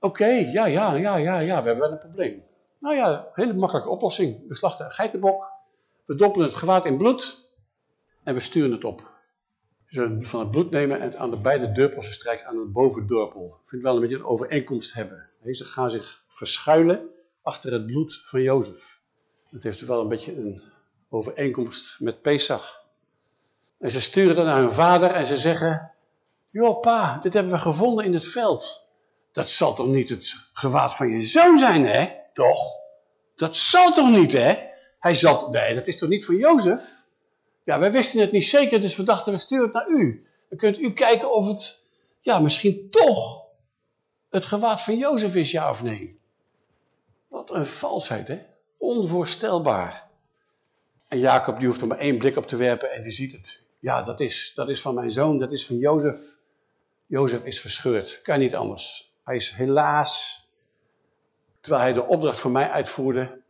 Oké, ja, ja, ja, ja, ja, we hebben wel een probleem. Nou ja, hele makkelijke oplossing. We slachten een geitenbok, we dompelen het gewaad in bloed en we sturen het op. We van het bloed nemen en aan de beide deurposten strijken aan het bovendorpel. Ik vind wel een beetje een overeenkomst hebben. Ze gaan zich verschuilen achter het bloed van Jozef. Dat heeft wel een beetje een overeenkomst met Pesach. En ze sturen dan naar hun vader en ze zeggen... Joh pa, dit hebben we gevonden in het veld. Dat zal toch niet het gewaad van je zoon zijn, hè? Toch? Dat zal toch niet, hè? Hij zat, nee, dat is toch niet van Jozef? Ja, wij wisten het niet zeker, dus we dachten, we sturen het naar u. Dan kunt u kijken of het, ja, misschien toch het gewaad van Jozef is, ja of nee. Wat een valsheid, hè? Onvoorstelbaar. En Jacob die hoeft er maar één blik op te werpen en die ziet het. Ja, dat is, dat is van mijn zoon, dat is van Jozef. Jozef is verscheurd, kan niet anders. Hij is helaas, terwijl hij de opdracht voor mij uitvoerde,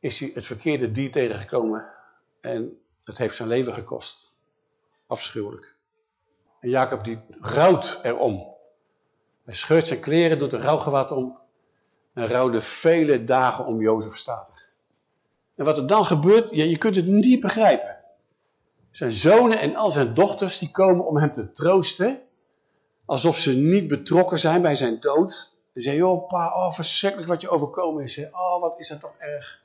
is hij het verkeerde dier tegengekomen. En het heeft zijn leven gekost. Afschuwelijk. En Jacob die rouwt erom. Hij scheurt zijn kleren, doet een rouwgewaad om. En rouwde vele dagen om Jozef staat er. En wat er dan gebeurt, ja, je kunt het niet begrijpen. Zijn zonen en al zijn dochters die komen om hem te troosten. Alsof ze niet betrokken zijn bij zijn dood. En zeggen, joh pa, oh verschrikkelijk wat je overkomen is. Oh wat is dat toch erg.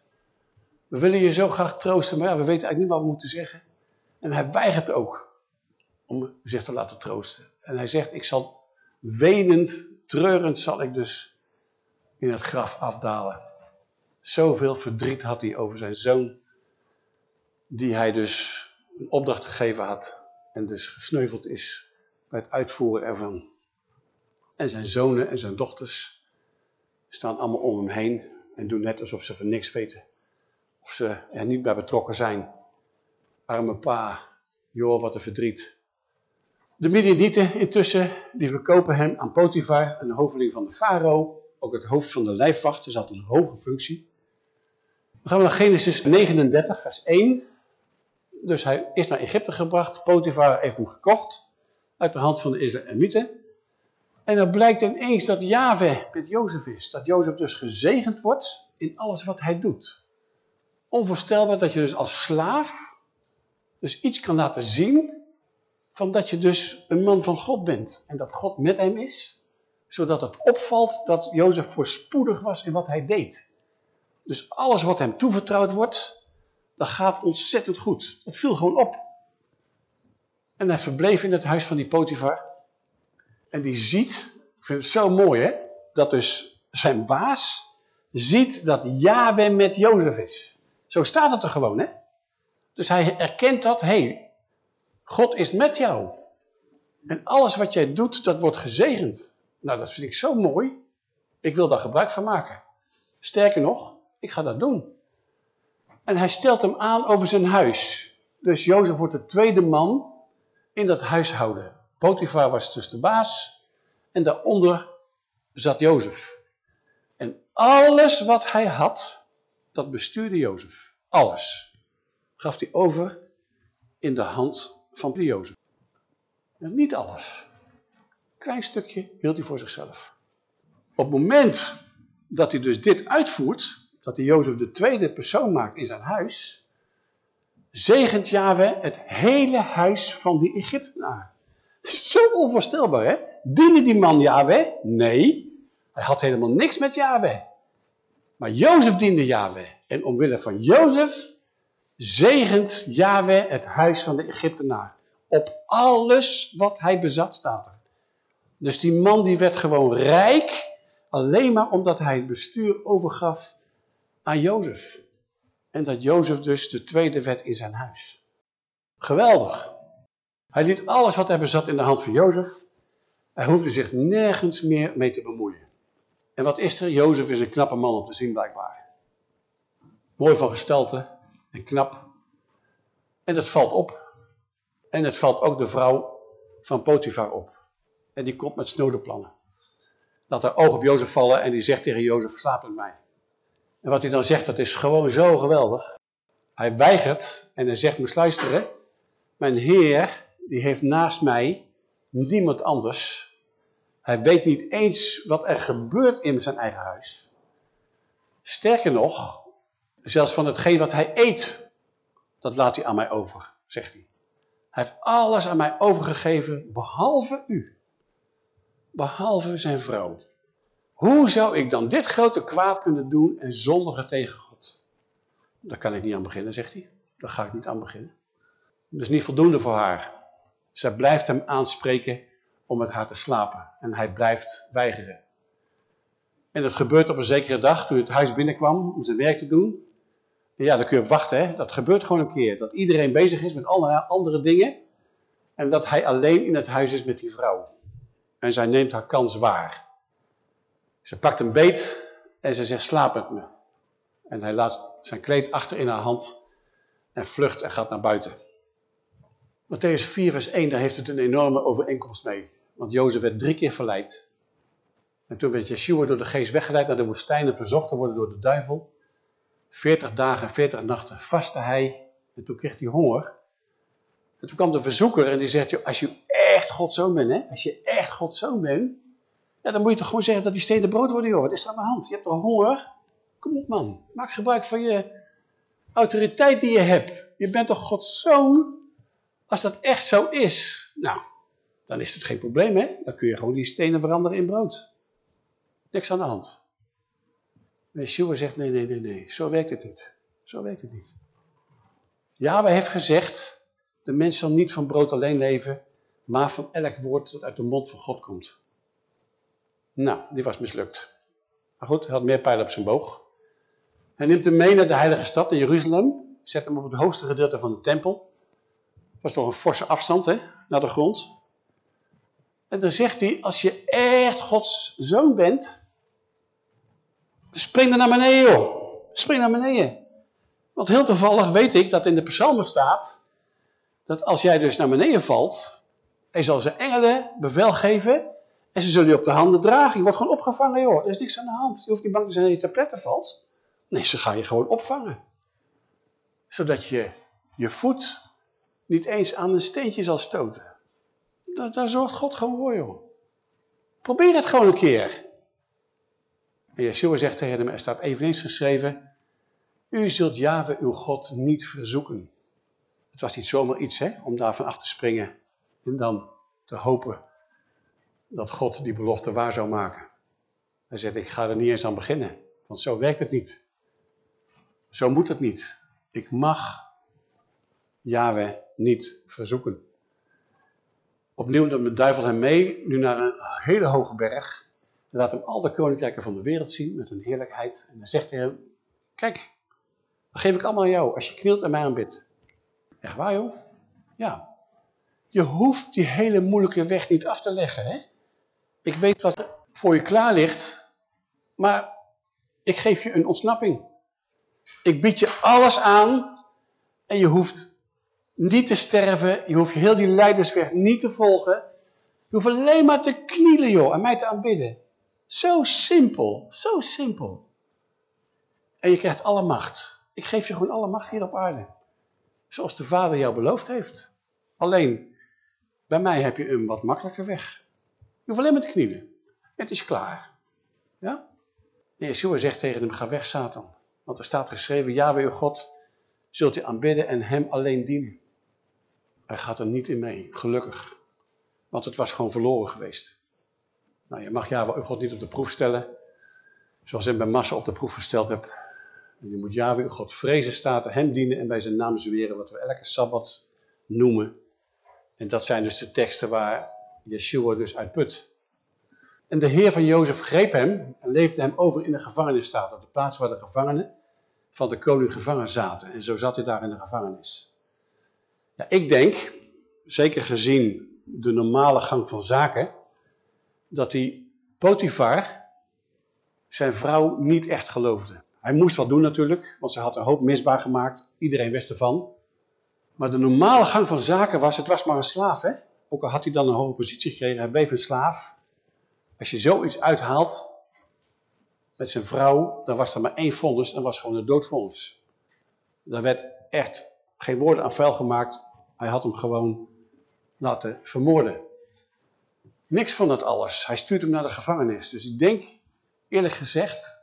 We willen je zo graag troosten, maar ja, we weten eigenlijk niet wat we moeten zeggen. En hij weigert ook om zich te laten troosten. En hij zegt, ik zal wenend, treurend zal ik dus in het graf afdalen. Zoveel verdriet had hij over zijn zoon, die hij dus een opdracht gegeven had en dus gesneuveld is bij het uitvoeren ervan. En zijn zonen en zijn dochters staan allemaal om hem heen en doen net alsof ze van niks weten. Of ze er niet bij betrokken zijn. Arme pa, joh, wat een verdriet. De Midianieten intussen, die verkopen hem aan Potifar, een hoveling van de farao. Ook het hoofd van de lijfwacht, dus had een hoge functie. Dan gaan we naar Genesis 39, vers 1. Dus hij is naar Egypte gebracht. Potifar heeft hem gekocht uit de hand van de Israëlieten. En dan blijkt ineens dat Yahweh met Jozef is. Dat Jozef dus gezegend wordt in alles wat hij doet. Onvoorstelbaar dat je dus als slaaf dus iets kan laten zien van dat je dus een man van God bent. En dat God met hem is, zodat het opvalt dat Jozef voorspoedig was in wat hij deed. Dus alles wat hem toevertrouwd wordt, dat gaat ontzettend goed. Het viel gewoon op. En hij verbleef in het huis van die Potifar. En die ziet, ik vind het zo mooi hè, dat dus zijn baas ziet dat Yahweh met Jozef is. Zo staat het er gewoon hè. Dus hij erkent dat, hé, hey, God is met jou. En alles wat jij doet, dat wordt gezegend. Nou, dat vind ik zo mooi. Ik wil daar gebruik van maken. Sterker nog, ik ga dat doen. En hij stelt hem aan over zijn huis. Dus Jozef wordt de tweede man in dat huishouden. Potifar was dus de baas en daaronder zat Jozef. En alles wat hij had, dat bestuurde Jozef. Alles. Gaf hij over in de hand van Jozef. Niet alles. Klein stukje hield hij voor zichzelf. Op het moment dat hij dus dit uitvoert, dat hij Jozef de tweede persoon maakt in zijn huis, zegent Yahweh het hele huis van die Egyptenaar. Zo onvoorstelbaar, hè? Diende die man Yahweh? Nee, hij had helemaal niks met Yahweh. Maar Jozef diende Yahweh. En omwille van Jozef zegent Yahweh het huis van de Egyptenaar. Op alles wat hij bezat staat er. Dus die man die werd gewoon rijk, alleen maar omdat hij het bestuur overgaf aan Jozef. En dat Jozef dus de tweede werd in zijn huis. Geweldig. Hij liet alles wat hij bezat in de hand van Jozef. Hij hoefde zich nergens meer mee te bemoeien. En wat is er? Jozef is een knappe man om te zien blijkbaar. Mooi van gestalte en knap. En dat valt op. En het valt ook de vrouw van Potifar op. En die komt met snode plannen. Laat haar oog op Jozef vallen en die zegt tegen Jozef, slaap met mij. En wat hij dan zegt, dat is gewoon zo geweldig. Hij weigert en hij zegt, me luisteren, mijn heer, die heeft naast mij niemand anders. Hij weet niet eens wat er gebeurt in zijn eigen huis. Sterker nog, zelfs van hetgeen wat hij eet, dat laat hij aan mij over, zegt hij. Hij heeft alles aan mij overgegeven, behalve u. Behalve zijn vrouw. Hoe zou ik dan dit grote kwaad kunnen doen en zondigen tegen God? Daar kan ik niet aan beginnen, zegt hij. Daar ga ik niet aan beginnen. Dat is niet voldoende voor haar. Zij blijft hem aanspreken om met haar te slapen. En hij blijft weigeren. En dat gebeurt op een zekere dag, toen hij het huis binnenkwam om zijn werk te doen. En ja, dan kun je op wachten, hè. Dat gebeurt gewoon een keer. Dat iedereen bezig is met allerlei andere dingen. En dat hij alleen in het huis is met die vrouw. En zij neemt haar kans waar. Ze pakt een beet en ze zegt, slaap met me. En hij laat zijn kleed achter in haar hand en vlucht en gaat naar buiten. Matthäus 4 vers 1, daar heeft het een enorme overeenkomst mee. Want Jozef werd drie keer verleid. En toen werd Yeshua door de geest weggeleid naar de woestijn en verzocht te worden door de duivel. 40 dagen en 40 nachten vastte hij en toen kreeg hij honger. En toen kwam de verzoeker en die zegt, als je Gods zoon bent, hè? als je echt Gods zoon bent, ja, dan moet je toch gewoon zeggen dat die stenen brood worden, joh. Wat is er aan de hand? Je hebt toch honger? Kom op man, maak gebruik van je autoriteit die je hebt. Je bent toch Gods zoon? Als dat echt zo is, nou, dan is het geen probleem, hè? Dan kun je gewoon die stenen veranderen in brood. Niks aan de hand. Yeshua zegt, nee, nee, nee, nee, zo werkt het niet. Zo werkt het niet. Yahweh heeft gezegd, de mens zal niet van brood alleen leven, maar van elk woord dat uit de mond van God komt. Nou, die was mislukt. Maar goed, hij had meer pijlen op zijn boog. Hij neemt hem mee naar de heilige stad in Jeruzalem, zet hem op het hoogste gedeelte van de tempel. Dat was toch een forse afstand, hè, naar de grond. En dan zegt hij, als je echt Gods zoon bent, spring dan naar beneden, joh. Spring naar beneden. Want heel toevallig weet ik dat in de psalmen staat, dat als jij dus naar beneden valt, hij zal zijn engelen bevel geven en ze zullen je op de handen dragen. Je wordt gewoon opgevangen, joh. Er is niks aan de hand. Je hoeft niet bang te zijn dat je ter pletten valt. Nee, ze gaan je gewoon opvangen. Zodat je je voet niet eens aan een steentje zal stoten. Daar, daar zorgt God gewoon voor, joh. Probeer het gewoon een keer. En Yeshua zegt tegen hem, er staat eveneens geschreven, u zult Jahwe uw God niet verzoeken. Het was niet zomaar iets hè, om daarvan af te springen en dan te hopen dat God die belofte waar zou maken. Hij zegt, ik ga er niet eens aan beginnen, want zo werkt het niet. Zo moet het niet. Ik mag Yahweh niet verzoeken. Opnieuw neemt de duivel hem mee, nu naar een hele hoge berg. En laat hem al de koninkrijken van de wereld zien met hun heerlijkheid. En dan zegt hij hem, kijk, dat geef ik allemaal aan jou als je knielt en mij aanbidt. Echt waar joh? Ja. Je hoeft die hele moeilijke weg niet af te leggen. Hè? Ik weet wat voor je klaar ligt, maar ik geef je een ontsnapping. Ik bied je alles aan en je hoeft niet te sterven. Je hoeft heel die leidersweg niet te volgen. Je hoeft alleen maar te knielen, joh, en mij te aanbidden. Zo simpel, zo simpel. En je krijgt alle macht. Ik geef je gewoon alle macht hier op aarde. Zoals de Vader jou beloofd heeft. Alleen, bij mij heb je een wat makkelijker weg. Je hoeft alleen maar te knielen. Het is klaar. Ja? En Yeshua zegt tegen hem, ga weg Satan. Want er staat geschreven, Yahweh uw God zult u aanbidden en hem alleen dienen. Hij gaat er niet in mee, gelukkig. Want het was gewoon verloren geweest. Nou, je mag Yahweh uw God niet op de proef stellen. Zoals ik bij Massa op de proef gesteld heb. Je moet Yahweh uw God vrezen, staat hem dienen en bij zijn naam zweren. Wat we elke Sabbat noemen. En dat zijn dus de teksten waar Yeshua dus uitput. En de heer van Jozef greep hem en leefde hem over in de gevangenisstaat. Op de plaats waar de gevangenen van de koning gevangen zaten. En zo zat hij daar in de gevangenis. Ja, ik denk, zeker gezien de normale gang van zaken, dat die Potifar zijn vrouw niet echt geloofde. Hij moest wat doen natuurlijk, want ze had een hoop misbaar gemaakt. Iedereen wist ervan. Maar de normale gang van zaken was, het was maar een slaaf. Hè? Ook al had hij dan een hoge positie gekregen, hij bleef een slaaf. Als je zoiets uithaalt met zijn vrouw, dan was er maar één vonnis, dan was gewoon een doodvonnis. Daar werd echt geen woorden aan vuil gemaakt. Hij had hem gewoon laten vermoorden. niks van dat alles. Hij stuurt hem naar de gevangenis. Dus ik denk, eerlijk gezegd,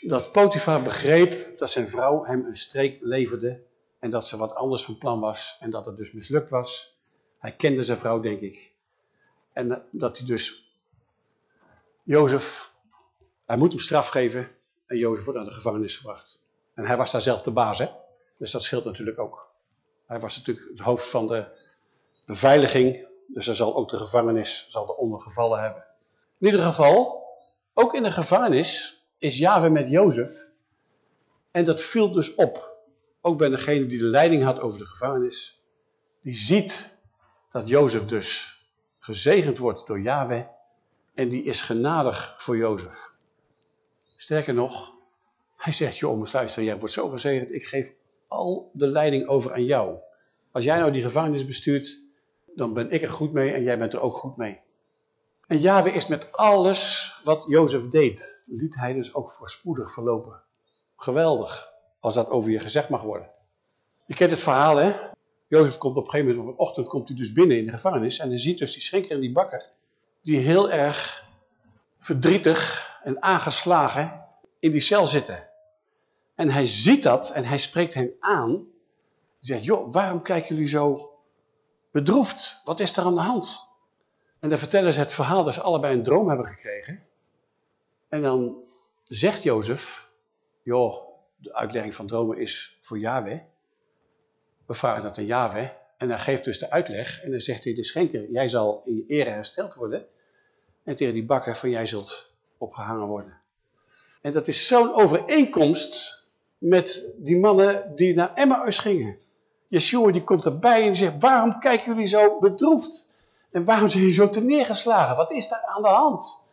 dat Potifar begreep dat zijn vrouw hem een streek leverde en dat ze wat anders van plan was en dat het dus mislukt was. Hij kende zijn vrouw, denk ik. En dat hij dus Jozef, hij moet hem straf geven en Jozef wordt naar de gevangenis gebracht. En hij was daar zelf de baas, hè? Dus dat scheelt natuurlijk ook. Hij was natuurlijk het hoofd van de beveiliging, dus hij zal ook de gevangenis zal eronder gevallen hebben. In ieder geval, ook in de gevangenis is Yahweh met Jozef. En dat viel dus op. Ook bij degene die de leiding had over de gevangenis. Die ziet dat Jozef dus gezegend wordt door Yahweh. En die is genadig voor Jozef. Sterker nog, hij zegt, joh, luister, jij wordt zo gezegend, ik geef al de leiding over aan jou. Als jij nou die gevangenis bestuurt, dan ben ik er goed mee en jij bent er ook goed mee. En Yahweh is met alles wat Jozef deed, liet hij dus ook voorspoedig verlopen. Geweldig, als dat over je gezegd mag worden. Je kent het verhaal, hè? Jozef komt op een gegeven moment, op een ochtend komt hij dus binnen in de gevangenis. En hij ziet dus die schenker en die bakker, die heel erg verdrietig en aangeslagen in die cel zitten. En hij ziet dat en hij spreekt hen aan. Hij zegt, joh, waarom kijken jullie zo bedroefd? Wat is er aan de hand? En dan vertellen ze het verhaal dat ze allebei een droom hebben gekregen. En dan zegt Jozef, joh, de uitlegging van dromen is voor Yahweh. We vragen dat aan Yahweh. En hij geeft dus de uitleg. En dan zegt hij de schenker, jij zal in je ere hersteld worden. En tegen die bakker van jij zult opgehangen worden. En dat is zo'n overeenkomst met die mannen die naar Emmaus gingen. Yeshua die komt erbij en zegt, waarom kijken jullie zo bedroefd? En waarom zijn jullie zo te neergeslagen? Wat is daar aan de hand?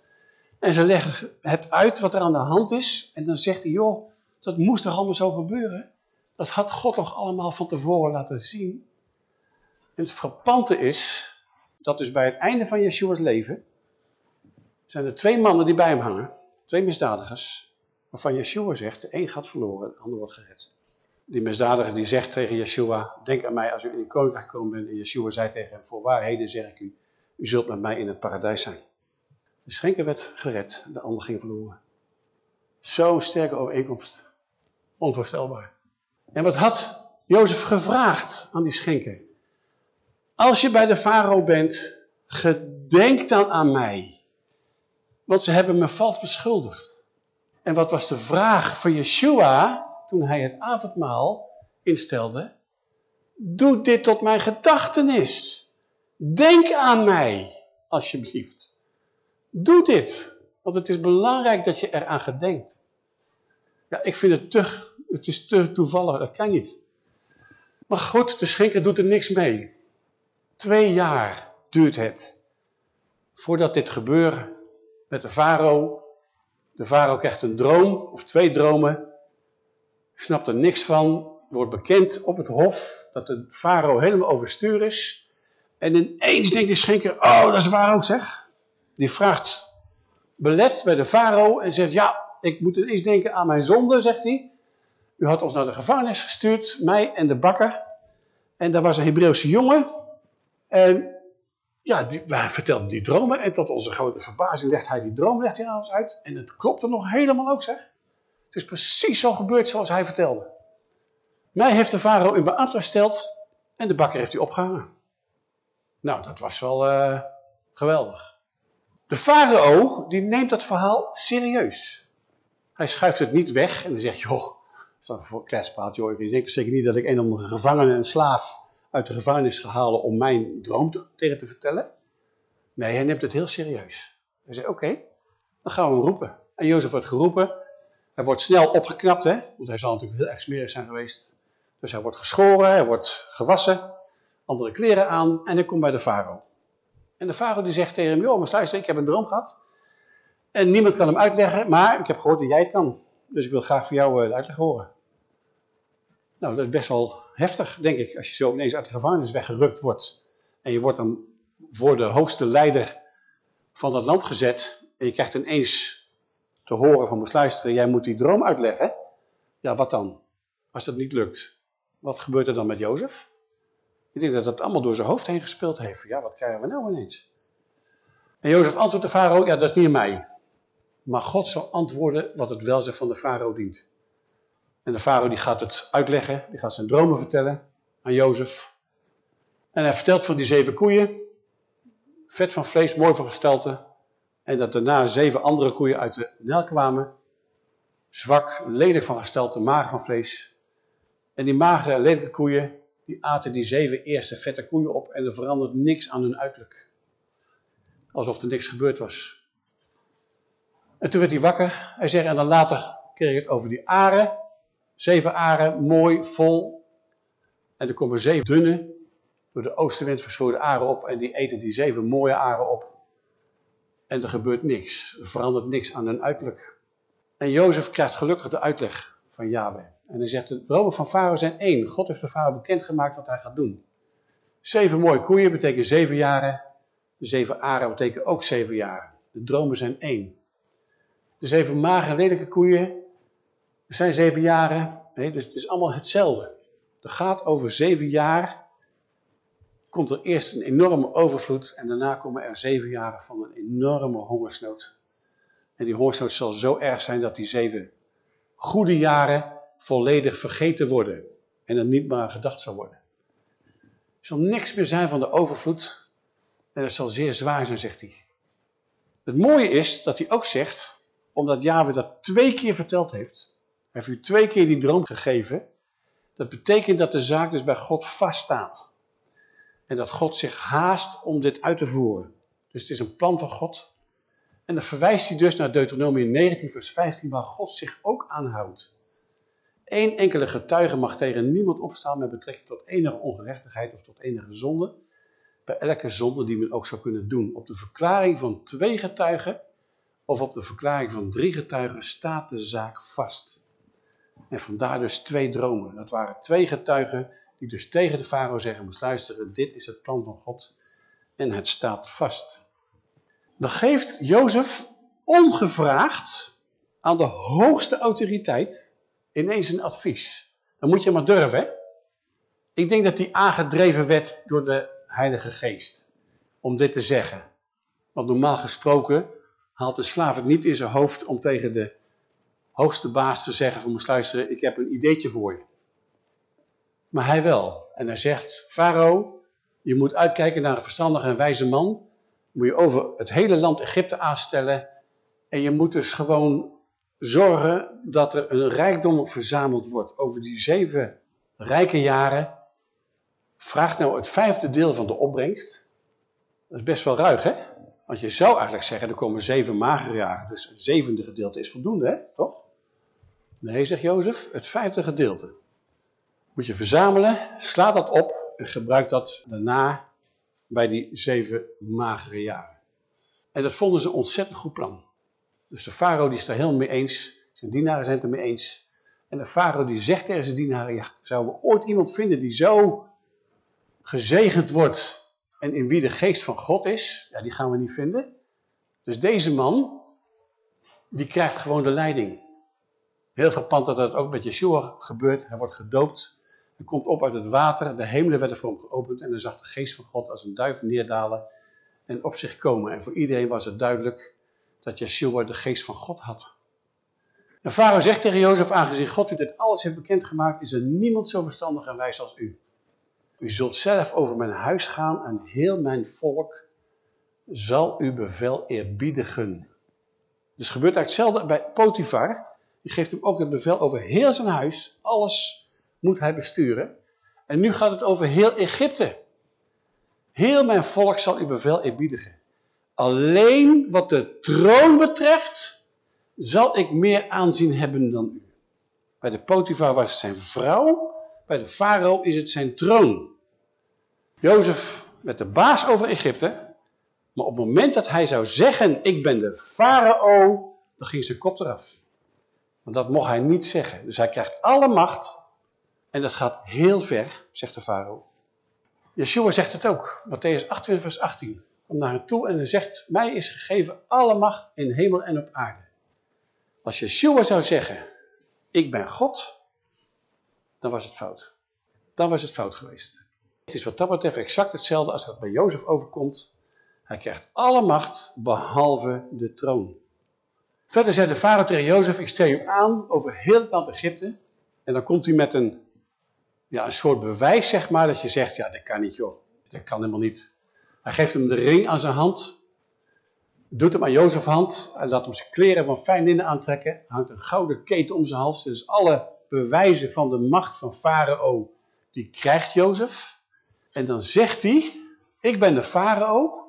En ze leggen het uit wat er aan de hand is. En dan zegt hij, joh, dat moest toch allemaal zo gebeuren? Dat had God toch allemaal van tevoren laten zien? En het frappante is, dat dus bij het einde van Yeshua's leven, zijn er twee mannen die bij hem hangen. Twee misdadigers. Waarvan Yeshua zegt, de een gaat verloren, de ander wordt gered. Die misdadiger die zegt tegen Yeshua, denk aan mij als u in uw koninkrijk gekomen bent. En Yeshua zei tegen hem, voor waarheden zeg ik u, u zult met mij in het paradijs zijn. De schenker werd gered, de ander ging verloren. Zo'n sterke overeenkomst. Onvoorstelbaar. En wat had Jozef gevraagd aan die schenker? Als je bij de farao bent, gedenk dan aan mij. Want ze hebben me vals beschuldigd. En wat was de vraag van Yeshua toen hij het avondmaal instelde? Doe dit tot mijn gedachtenis. Denk aan mij, alsjeblieft. Doe dit, want het is belangrijk dat je eraan gedenkt. Ja, ik vind het te, het is te toevallig, dat kan niet. Maar goed, de schenker doet er niks mee. Twee jaar duurt het voordat dit gebeurt met de farao. De farao krijgt een droom, of twee dromen, snapt er niks van, wordt bekend op het hof dat de farao helemaal overstuur is. En ineens denkt de schenker, oh dat is waar ook zeg. Die vraagt belet bij de farao en zegt, ja, ik moet ineens denken aan mijn zonde, zegt hij. U had ons naar de gevangenis gestuurd, mij en de bakker. En daar was een Hebreeuwse jongen. En ja, die, wij vertelden die dromen. En tot onze grote verbazing legt hij die droom legt hij aan ons uit. En het klopte nog helemaal ook, zeg. Het is precies zo gebeurd zoals hij vertelde. Mij heeft de farao in beambt gesteld en de bakker heeft hij opgehangen. Nou, dat was wel uh, geweldig. De farao, die neemt dat verhaal serieus. Hij schuift het niet weg en hij zegt, joh, dan voor kletspraat, joh. Ik denk zeker niet dat ik een of andere gevangene, een slaaf, uit de gevangenis ga halen om mijn droom te, tegen te vertellen. Nee, hij neemt het heel serieus. Hij zegt, oké, dan gaan we hem roepen. En Jozef wordt geroepen. Hij wordt snel opgeknapt, hè, want hij zal natuurlijk heel erg smerig zijn geweest. Dus hij wordt geschoren, hij wordt gewassen, andere kleren aan en hij komt bij de farao. En de farao die zegt tegen hem, joh, maar luister, ik heb een droom gehad. En niemand kan hem uitleggen, maar ik heb gehoord dat jij het kan. Dus ik wil graag voor jou eh, de uitleg horen. Nou, dat is best wel heftig, denk ik, als je zo ineens uit de gevangenis weggerukt wordt. En je wordt dan voor de hoogste leider van dat land gezet. En je krijgt ineens te horen van moest luisteren, jij moet die droom uitleggen. Ja, wat dan? Als dat niet lukt, wat gebeurt er dan met Jozef? Ik denk dat dat allemaal door zijn hoofd heen gespeeld heeft. Ja, wat krijgen we nou ineens? En Jozef antwoordt de farao, ja dat is niet aan mij. Maar God zal antwoorden wat het welzijn van de farao dient. En de farao die gaat het uitleggen, die gaat zijn dromen vertellen aan Jozef. En hij vertelt van die zeven koeien, vet van vlees, mooi van gestelte. En dat daarna zeven andere koeien uit de Nel kwamen. Zwak, lelijk van gestelte, mager van vlees. En die magere, lelijke koeien, die aten die zeven eerste vette koeien op en er verandert niks aan hun uiterlijk. Alsof er niks gebeurd was. En toen werd hij wakker. Hij zegt, en dan later kreeg ik het over die aren. Zeven aren, mooi, vol. En er komen zeven dunne, door de oostenwind verschroeide aren op. En die eten die zeven mooie aren op. En er gebeurt niks. Er verandert niks aan hun uiterlijk. En Jozef krijgt gelukkig de uitleg van Yahweh. En hij zegt, de dromen van Farao zijn één. God heeft de Farao bekendgemaakt wat hij gaat doen. Zeven mooie koeien betekenen zeven jaren. De zeven aren betekenen ook zeven jaren. De dromen zijn één. De zeven magere lelijke koeien zijn zeven jaren. Nee, dus het is allemaal hetzelfde. Er gaat over zeven jaar. Komt er eerst een enorme overvloed en daarna komen er zeven jaren van een enorme hongersnood. En die hongersnood zal zo erg zijn dat die zeven goede jaren volledig vergeten worden. En er niet meer aan gedacht zal worden. Er zal niks meer zijn van de overvloed. En het zal zeer zwaar zijn, zegt hij. Het mooie is dat hij ook zegt, omdat Yahweh dat twee keer verteld heeft. Hij heeft u twee keer die droom gegeven. Dat betekent dat de zaak dus bij God vaststaat. En dat God zich haast om dit uit te voeren. Dus het is een plan van God. En dan verwijst hij dus naar Deuteronomium 19 vers 15 waar God zich ook aanhoudt. Eén enkele getuige mag tegen niemand opstaan met betrekking tot enige ongerechtigheid of tot enige zonde. Bij elke zonde die men ook zou kunnen doen. Op de verklaring van twee getuigen of op de verklaring van drie getuigen staat de zaak vast. En vandaar dus twee dromen. Dat waren twee getuigen die dus tegen de farao zeggen, moest luisteren, dit is het plan van God en het staat vast. Dan geeft Jozef ongevraagd aan de hoogste autoriteit ineens een advies. Dan moet je maar durven, hè? Ik denk dat hij aangedreven werd door de Heilige Geest om dit te zeggen. Want normaal gesproken haalt de slaaf het niet in zijn hoofd om tegen de hoogste baas te zeggen van moest luisteren, ik heb een ideetje voor je. Maar hij wel. En hij zegt, Farao, je moet uitkijken naar een verstandige en wijze man. Moet je over het hele land Egypte aanstellen. En je moet dus gewoon zorgen dat er een rijkdom verzameld wordt over die zeven rijke jaren. Vraag nou het vijfde deel van de opbrengst. Dat is best wel ruig, hè? Want je zou eigenlijk zeggen, er komen zeven magere jaren, dus het zevende gedeelte is voldoende, hè? toch? Nee, zegt Jozef, het vijfde gedeelte. Moet je verzamelen, sla dat op en gebruik dat daarna bij die zeven magere jaren. En dat vonden ze een ontzettend goed plan. Dus de farao die is daar helemaal mee eens, zijn dienaren zijn het er mee eens. En de farao die zegt tegen zijn dienaren, ja, zouden we ooit iemand vinden die zo gezegend wordt en in wie de geest van God is, ja, die gaan we niet vinden. Dus deze man, die krijgt gewoon de leiding. Heel verpand dat dat ook met Yeshua gebeurt. Hij wordt gedoopt. Hij komt op uit het water. De hemelen werden voor hem geopend. En hij zag de geest van God als een duif neerdalen en op zich komen. En voor iedereen was het duidelijk dat Yeshua de geest van God had. En Farao zegt tegen Jozef, aangezien God u dit alles heeft bekendgemaakt, is er niemand zo verstandig en wijs als u. U zult zelf over mijn huis gaan en heel mijn volk zal uw bevel eerbiedigen. Dus gebeurt eigenlijk hetzelfde bij Potifar. Die geeft hem ook het bevel over heel zijn huis. Alles moet hij besturen. En nu gaat het over heel Egypte. Heel mijn volk zal uw bevel eerbiedigen. Alleen wat de troon betreft, zal ik meer aanzien hebben dan u. Bij de Potifar was het zijn vrouw, bij de farao is het zijn troon. Jozef werd de baas over Egypte, maar op het moment dat hij zou zeggen, ik ben de farao, dan ging zijn kop eraf. Want dat mocht hij niet zeggen. Dus hij krijgt alle macht en dat gaat heel ver, zegt de farao. Yeshua zegt het ook, Matthäus 28 vers 18. Kom naar hem toe en hij zegt, mij is gegeven alle macht in hemel en op aarde. Als Yeshua zou zeggen, ik ben God, dan was het fout. Dan was het fout geweest. Het is wat dat betreft exact hetzelfde als wat bij Jozef overkomt. Hij krijgt alle macht behalve de troon. Verder zei de vader tegen Jozef, ik stel je aan over heel het land Egypte. En dan komt hij met een, ja, een soort bewijs, zeg maar, dat je zegt, ja, dat kan niet, joh. Dat kan helemaal niet. Hij geeft hem de ring aan zijn hand, doet hem aan Jozef's hand, hij laat hem zijn kleren van fijn linnen aantrekken, hangt een gouden keten om zijn hals. Dus alle bewijzen van de macht van Farao, die krijgt Jozef. En dan zegt hij, ik ben de Farao,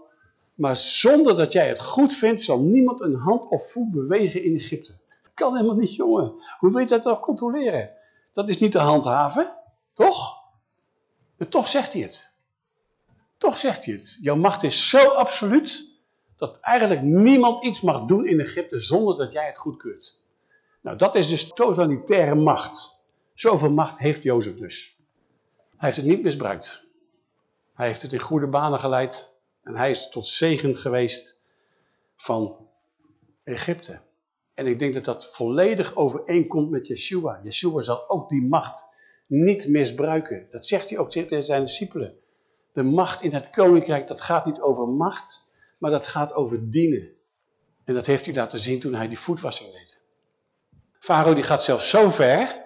maar zonder dat jij het goed vindt, zal niemand een hand of voet bewegen in Egypte. Kan helemaal niet, jongen. Hoe weet je dat toch controleren? Dat is niet te handhaven, toch? En toch zegt hij het. Toch zegt hij het. Jouw macht is zo absoluut, dat eigenlijk niemand iets mag doen in Egypte zonder dat jij het goedkeurt. Nou, dat is dus totalitaire macht. Zoveel macht heeft Jozef dus. Hij heeft het niet misbruikt. Hij heeft het in goede banen geleid. En hij is tot zegen geweest van Egypte. En ik denk dat dat volledig overeenkomt met Yeshua. Yeshua zal ook die macht niet misbruiken. Dat zegt hij ook tegen zijn discipelen. De macht in het koninkrijk, dat gaat niet over macht, maar dat gaat over dienen. En dat heeft hij laten zien toen hij die voetwassing deed. Farao die gaat zelfs zo ver,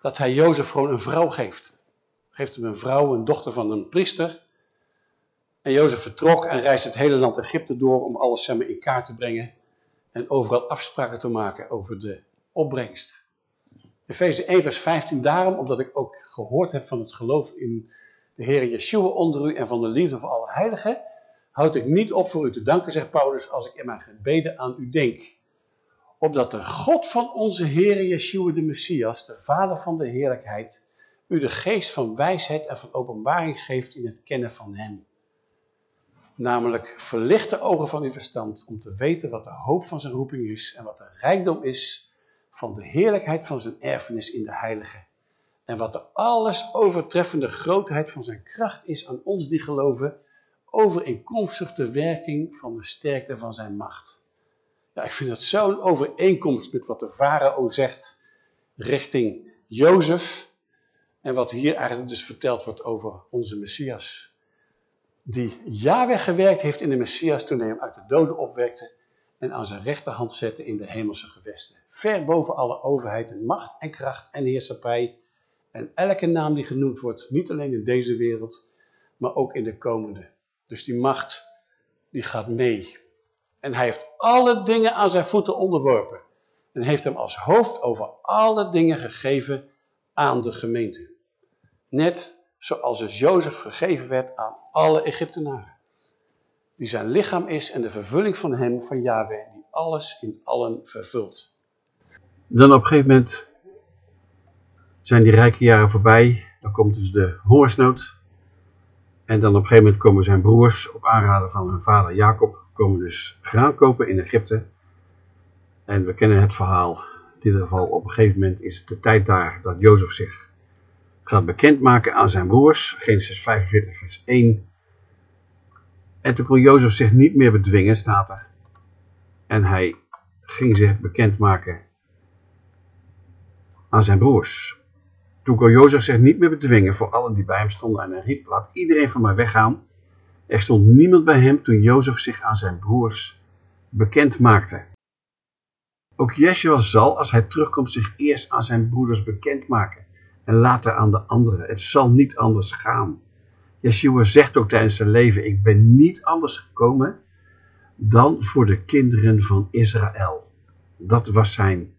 dat hij Jozef gewoon een vrouw geeft. Geeft hem een vrouw, een dochter van een priester. En Jozef vertrok en reisde het hele land Egypte door om alles samen in kaart te brengen. En overal afspraken te maken over de opbrengst. Efeze 1 vers 15 daarom, omdat ik ook gehoord heb van het geloof in de Heer Yeshua onder u en van de liefde voor alle heiligen, houd ik niet op voor u te danken, zegt Paulus, als ik in mijn gebeden aan u denk. Opdat de God van onze Heer Yeshua de Messias, de Vader van de heerlijkheid, u de geest van wijsheid en van openbaring geeft in het kennen van hem. Namelijk verlicht de ogen van uw verstand om te weten wat de hoop van zijn roeping is en wat de rijkdom is van de heerlijkheid van zijn erfenis in de heilige. En wat de alles overtreffende grootheid van zijn kracht is aan ons die geloven, overeenkomstig de werking van de sterkte van zijn macht. Ja, ik vind dat zo'n overeenkomst met wat de farao zegt richting Jozef en wat hier eigenlijk dus verteld wordt over onze Messias. Die Yahweh gewerkt heeft in de Messias toen hij hem uit de doden opwekte en aan zijn rechterhand zette in de hemelse gewesten. Ver boven alle overheid en macht en kracht en heerschappij en elke naam die genoemd wordt, niet alleen in deze wereld, maar ook in de komende. Dus die macht, die gaat mee. En hij heeft alle dingen aan zijn voeten onderworpen. En heeft hem als hoofd over alle dingen gegeven aan de gemeente. Net zoals het Jozef gegeven werd aan alle Egyptenaren. Die zijn lichaam is en de vervulling van hem, van Yahweh, die alles in allen vervult. Dan op een gegeven moment zijn die rijke jaren voorbij. Dan komt dus de hongersnood. En dan op een gegeven moment komen zijn broers op aanraden van hun vader Jacob, komen dus graan kopen in Egypte. En we kennen het verhaal. In ieder geval op een gegeven moment is het de tijd daar dat Jozef zich gaat bekendmaken aan zijn broers. Genesis 45 vers 1. En toen kon Jozef zich niet meer bedwingen, staat er. En hij ging zich bekendmaken aan zijn broers. Toen kon Jozef zich niet meer bedwingen voor allen die bij hem stonden en hij riep, laat iedereen van mij weggaan. Er stond niemand bij hem toen Jozef zich aan zijn broers bekend maakte. Ook Yeshua zal, als hij terugkomt, zich eerst aan zijn broeders bekendmaken en later aan de anderen. Het zal niet anders gaan. Yeshua zegt ook tijdens zijn leven, ik ben niet anders gekomen dan voor de kinderen van Israël. Dat was zijn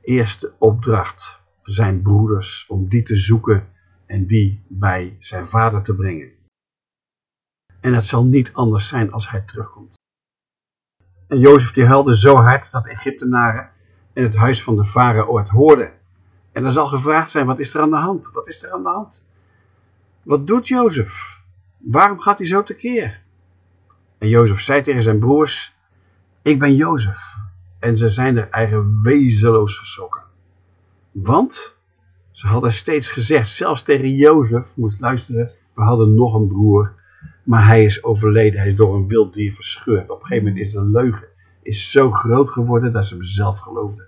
eerste opdracht zijn broeders, om die te zoeken en die bij zijn vader te brengen. En het zal niet anders zijn als hij terugkomt. En Jozef die huilde zo hard dat de Egyptenaren in het huis van de farao het hoorden. En er zal gevraagd zijn, wat is er aan de hand? Wat is er aan de hand? Wat doet Jozef? Waarom gaat hij zo tekeer? En Jozef zei tegen zijn broers, ik ben Jozef. En ze zijn er eigen wezenloos geschrokken. Want ze hadden steeds gezegd, zelfs tegen Jozef, moest luisteren, we hadden nog een broer, maar hij is overleden, hij is door een wild dier verscheurd. Op een gegeven moment is de leugen is zo groot geworden dat ze hem zelf geloofden.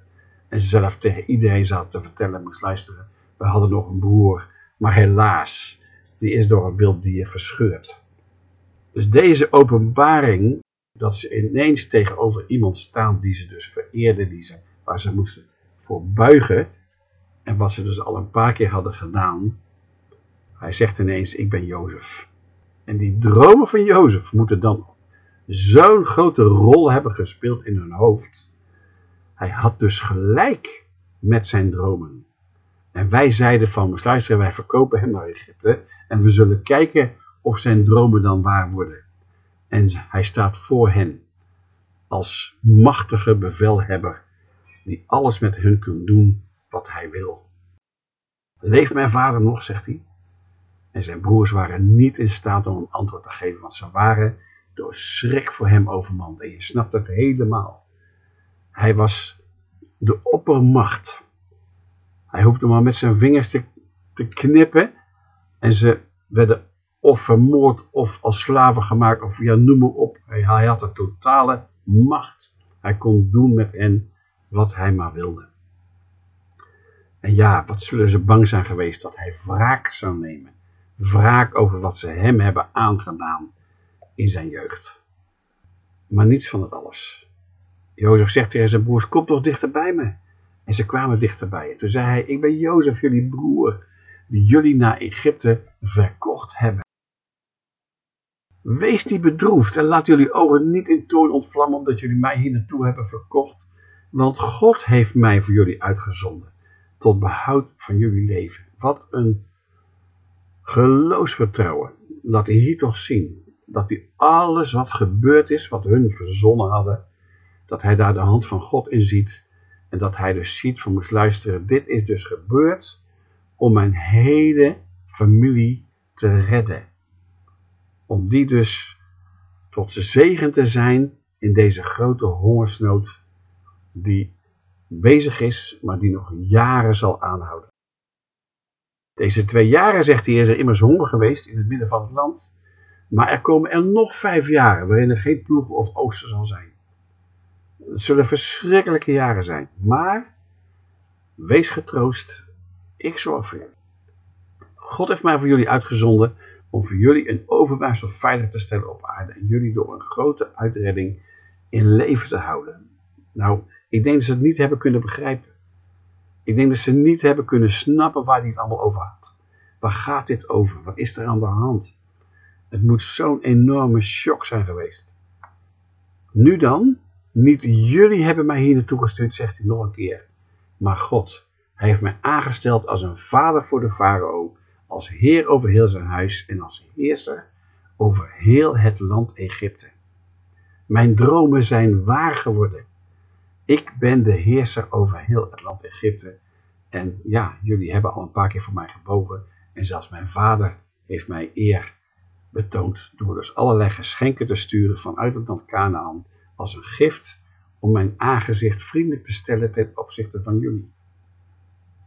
En ze zelf tegen iedereen zaten te vertellen, moest luisteren, we hadden nog een broer, maar helaas, die is door een wild dier verscheurd. Dus deze openbaring, dat ze ineens tegenover iemand staan die ze dus vereerden, die ze, waar ze moesten voor buigen, en wat ze dus al een paar keer hadden gedaan, hij zegt ineens, ik ben Jozef. En die dromen van Jozef moeten dan zo'n grote rol hebben gespeeld in hun hoofd. Hij had dus gelijk met zijn dromen. En wij zeiden van, luisteren, wij verkopen hem naar Egypte en we zullen kijken of zijn dromen dan waar worden. En hij staat voor hen als machtige bevelhebber die alles met hun kunt doen wat hij wil. Leeft mijn vader nog, zegt hij. En zijn broers waren niet in staat om een antwoord te geven, want ze waren door schrik voor hem overmand. En je snapt het helemaal. Hij was de oppermacht. Hij hoefde maar met zijn vingers te, te knippen en ze werden of vermoord of als slaven gemaakt of ja, noem maar op. Hij had de totale macht. Hij kon doen met hen wat hij maar wilde. En ja, wat zullen ze bang zijn geweest dat hij wraak zou nemen. Wraak over wat ze hem hebben aangedaan in zijn jeugd. Maar niets van het alles. Jozef zegt tegen zijn broers, kom toch dichter bij me. En ze kwamen dichterbij. En toen zei hij, ik ben Jozef, jullie broer, die jullie naar Egypte verkocht hebben. Wees niet bedroefd en laat jullie ogen niet in toorn ontvlammen omdat jullie mij hier naartoe hebben verkocht. Want God heeft mij voor jullie uitgezonden, tot behoud van jullie leven. Wat een geloofsvertrouwen. Laat hij hier toch zien, dat hij alles wat gebeurd is, wat hun verzonnen hadden, dat hij daar de hand van God in ziet. En dat hij dus ziet van moest luisteren, dit is dus gebeurd om mijn hele familie te redden. Om die dus tot zegen te zijn in deze grote hongersnood die bezig is, maar die nog jaren zal aanhouden. Deze twee jaren, zegt hij, is er immers honger geweest in het midden van het land. Maar er komen er nog vijf jaren waarin er geen ploeg of oosten zal zijn. Het zullen verschrikkelijke jaren zijn. Maar wees getroost, ik zorg voor je. God heeft mij voor jullie uitgezonden om voor jullie een overblijfsel veilig te stellen op aarde en jullie door een grote uitredding in leven te houden. Nou, ik denk dat ze het niet hebben kunnen begrijpen. Ik denk dat ze niet hebben kunnen snappen waar hij het allemaal over had. Waar gaat dit over? Wat is er aan de hand? Het moet zo'n enorme shock zijn geweest. Nu dan, niet jullie hebben mij hier naartoe gestuurd, zegt hij nog een keer. Maar God, hij heeft mij aangesteld als een vader voor de farao, als heer over heel zijn huis en als heerser over heel het land Egypte. Mijn dromen zijn waar geworden. Ik ben de heerser over heel het land Egypte. En ja, jullie hebben al een paar keer voor mij gebogen. En zelfs mijn vader heeft mij eer betoond door dus allerlei geschenken te sturen vanuit het land Canaan als een gift om mijn aangezicht vriendelijk te stellen ten opzichte van jullie.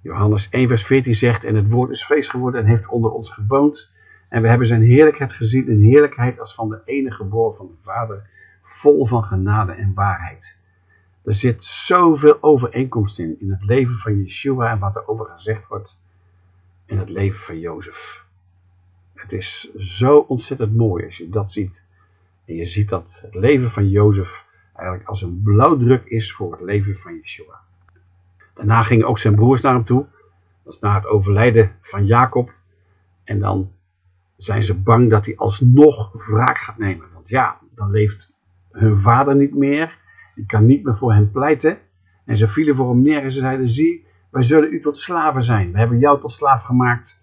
Johannes 1 vers 14 zegt, en het woord is vlees geworden en heeft onder ons gewoond. En we hebben zijn heerlijkheid gezien, een heerlijkheid als van de enige geboren van de Vader, vol van genade en waarheid. Er zit zoveel overeenkomst in, in het leven van Yeshua en wat er over gezegd wordt in het leven van Jozef. Het is zo ontzettend mooi als je dat ziet. En je ziet dat het leven van Jozef eigenlijk als een blauwdruk is voor het leven van Yeshua. Daarna gingen ook zijn broers naar hem toe. Dat is na het overlijden van Jacob. En dan zijn ze bang dat hij alsnog wraak gaat nemen. Want ja, dan leeft hun vader niet meer. Die kan niet meer voor hen pleiten. En ze vielen voor hem neer en ze zeiden, zie, wij zullen u tot slaven zijn. We hebben jou tot slaaf gemaakt.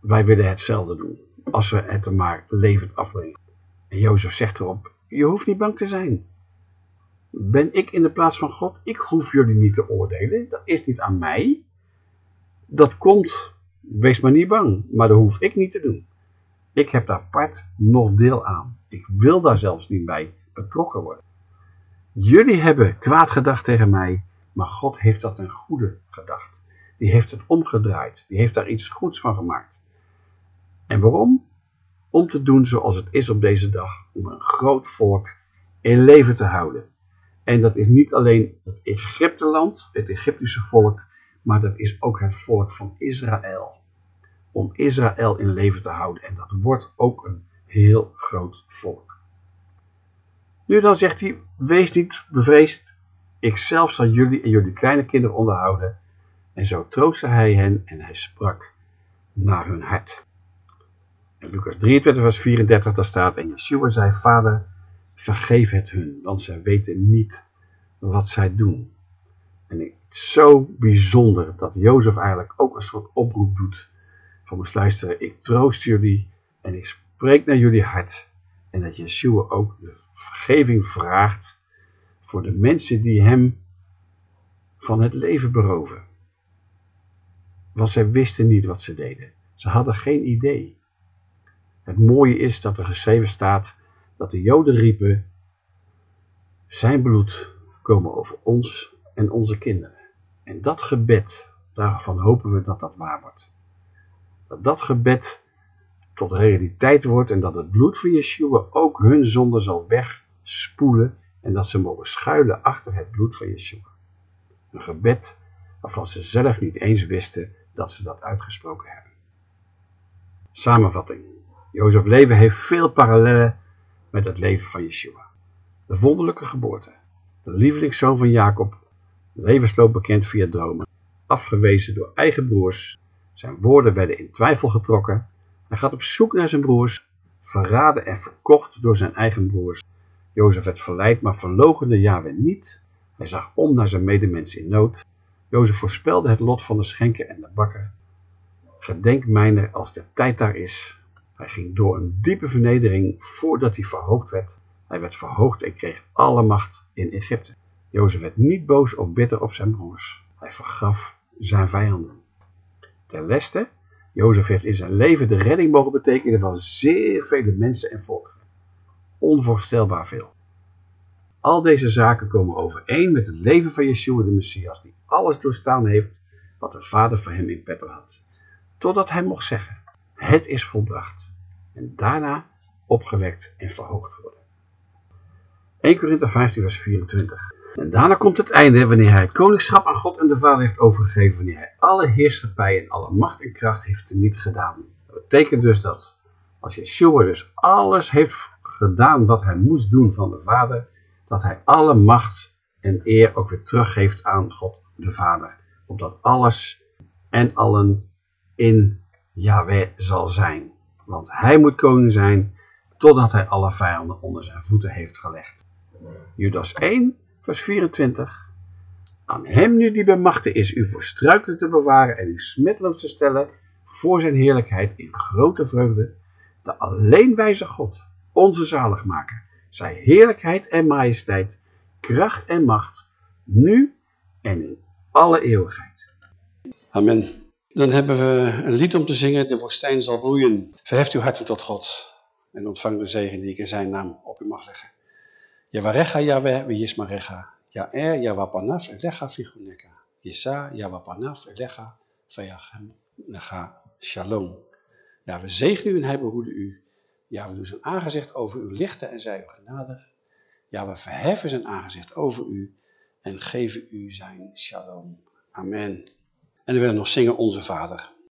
Wij willen hetzelfde doen. Als we het er maar levend afbrengen. En Jozef zegt erop, je hoeft niet bang te zijn. Ben ik in de plaats van God? Ik hoef jullie niet te oordelen. Dat is niet aan mij. Dat komt, wees maar niet bang, maar dat hoef ik niet te doen. Ik heb daar part nog deel aan. Ik wil daar zelfs niet bij betrokken worden. Jullie hebben kwaad gedacht tegen mij, maar God heeft dat een goede gedacht. Die heeft het omgedraaid. Die heeft daar iets goeds van gemaakt. En waarom? Om te doen zoals het is op deze dag. Om een groot volk in leven te houden. En dat is niet alleen het Egypteland, het Egyptische volk, maar dat is ook het volk van Israël. Om Israël in leven te houden. En dat wordt ook een heel groot volk. Nu dan zegt hij, wees niet bevreesd, ik zelf zal jullie en jullie kleine kinderen onderhouden. En zo troostte hij hen en hij sprak naar hun hart. In Lucas 23 vers 34 daar staat, en Yeshua zei, Vader, vergeef het hun, want zij weten niet wat zij doen. En het is zo bijzonder dat Jozef eigenlijk ook een soort oproep doet van ons luisteren. Ik troost jullie en ik spreek naar jullie hart. En dat Yeshua ook de vergeving vraagt voor de mensen die hem van het leven beroven. Want zij wisten niet wat ze deden. Ze hadden geen idee. Het mooie is dat er geschreven staat dat de Joden riepen, zijn bloed komen over ons en onze kinderen. En dat gebed, daarvan hopen we dat dat waar wordt. Dat dat gebed tot realiteit wordt en dat het bloed van Yeshua ook hun zonde zal wegspoelen en dat ze mogen schuilen achter het bloed van Yeshua. Een gebed waarvan ze zelf niet eens wisten dat ze dat uitgesproken hebben. Samenvatting. Jozef leven heeft veel parallellen met het leven van Yeshua. De wonderlijke geboorte, de lievelingszoon van Jacob, levensloop bekend via dromen, afgewezen door eigen broers, zijn woorden werden in twijfel getrokken, hij gaat op zoek naar zijn broers, verraden en verkocht door zijn eigen broers. Jozef werd verleid, maar verlogende Yahweh niet. Hij zag om naar zijn medemensen in nood. Jozef voorspelde het lot van de schenker en de bakker. Gedenk mijner als de tijd daar is. Hij ging door een diepe vernedering voordat hij verhoogd werd. Hij werd verhoogd en kreeg alle macht in Egypte. Jozef werd niet boos of bitter op zijn broers. Hij vergaf zijn vijanden. Ten leste, Jozef heeft in zijn leven de redding mogen betekenen van zeer vele mensen en volken. Onvoorstelbaar veel. Al deze zaken komen overeen met het leven van Yeshua de Messias, die alles doorstaan heeft wat de Vader voor hem in petto had. Totdat hij mocht zeggen, het is volbracht. En daarna opgewekt en verhoogd worden. 1 Korinther 15 vers 24. En daarna komt het einde, wanneer hij het koningschap aan God en de Vader heeft overgegeven, wanneer hij alle heerschappij en alle macht en kracht heeft niet gedaan. Dat betekent dus dat als Yeshua dus alles heeft gedaan wat hij moest doen van de Vader, dat hij alle macht en eer ook weer teruggeeft aan God de Vader. Opdat alles en allen in Yahweh zal zijn. Want hij moet koning zijn totdat hij alle vijanden onder zijn voeten heeft gelegd. Judas 1 vers 24. Aan hem nu die bemachtigd is u voor te bewaren en u smetloos te stellen voor zijn heerlijkheid in grote vreugde, de alleenwijze God, onze zaligmaker, zijn heerlijkheid en majesteit, kracht en macht, nu en in alle eeuwigheid. Amen. Dan hebben we een lied om te zingen, de woestijn zal bloeien. Verheft uw harten tot God en ontvang de zegen die ik in zijn naam op u mag leggen. Yavarecha Yahweh v'yismarecha. Ya'er Yavapanaf elecha figuneka. Yisa Yavapanaf elecha vayachem lecha shalom. Ja, we zegenen u en hij behoede u. Ja, we doen zijn aangezicht over u lichten en zij u genadig. Ja, we verheffen zijn aangezicht over u en geven u zijn shalom. Amen. En we willen nog zingen Onze Vader.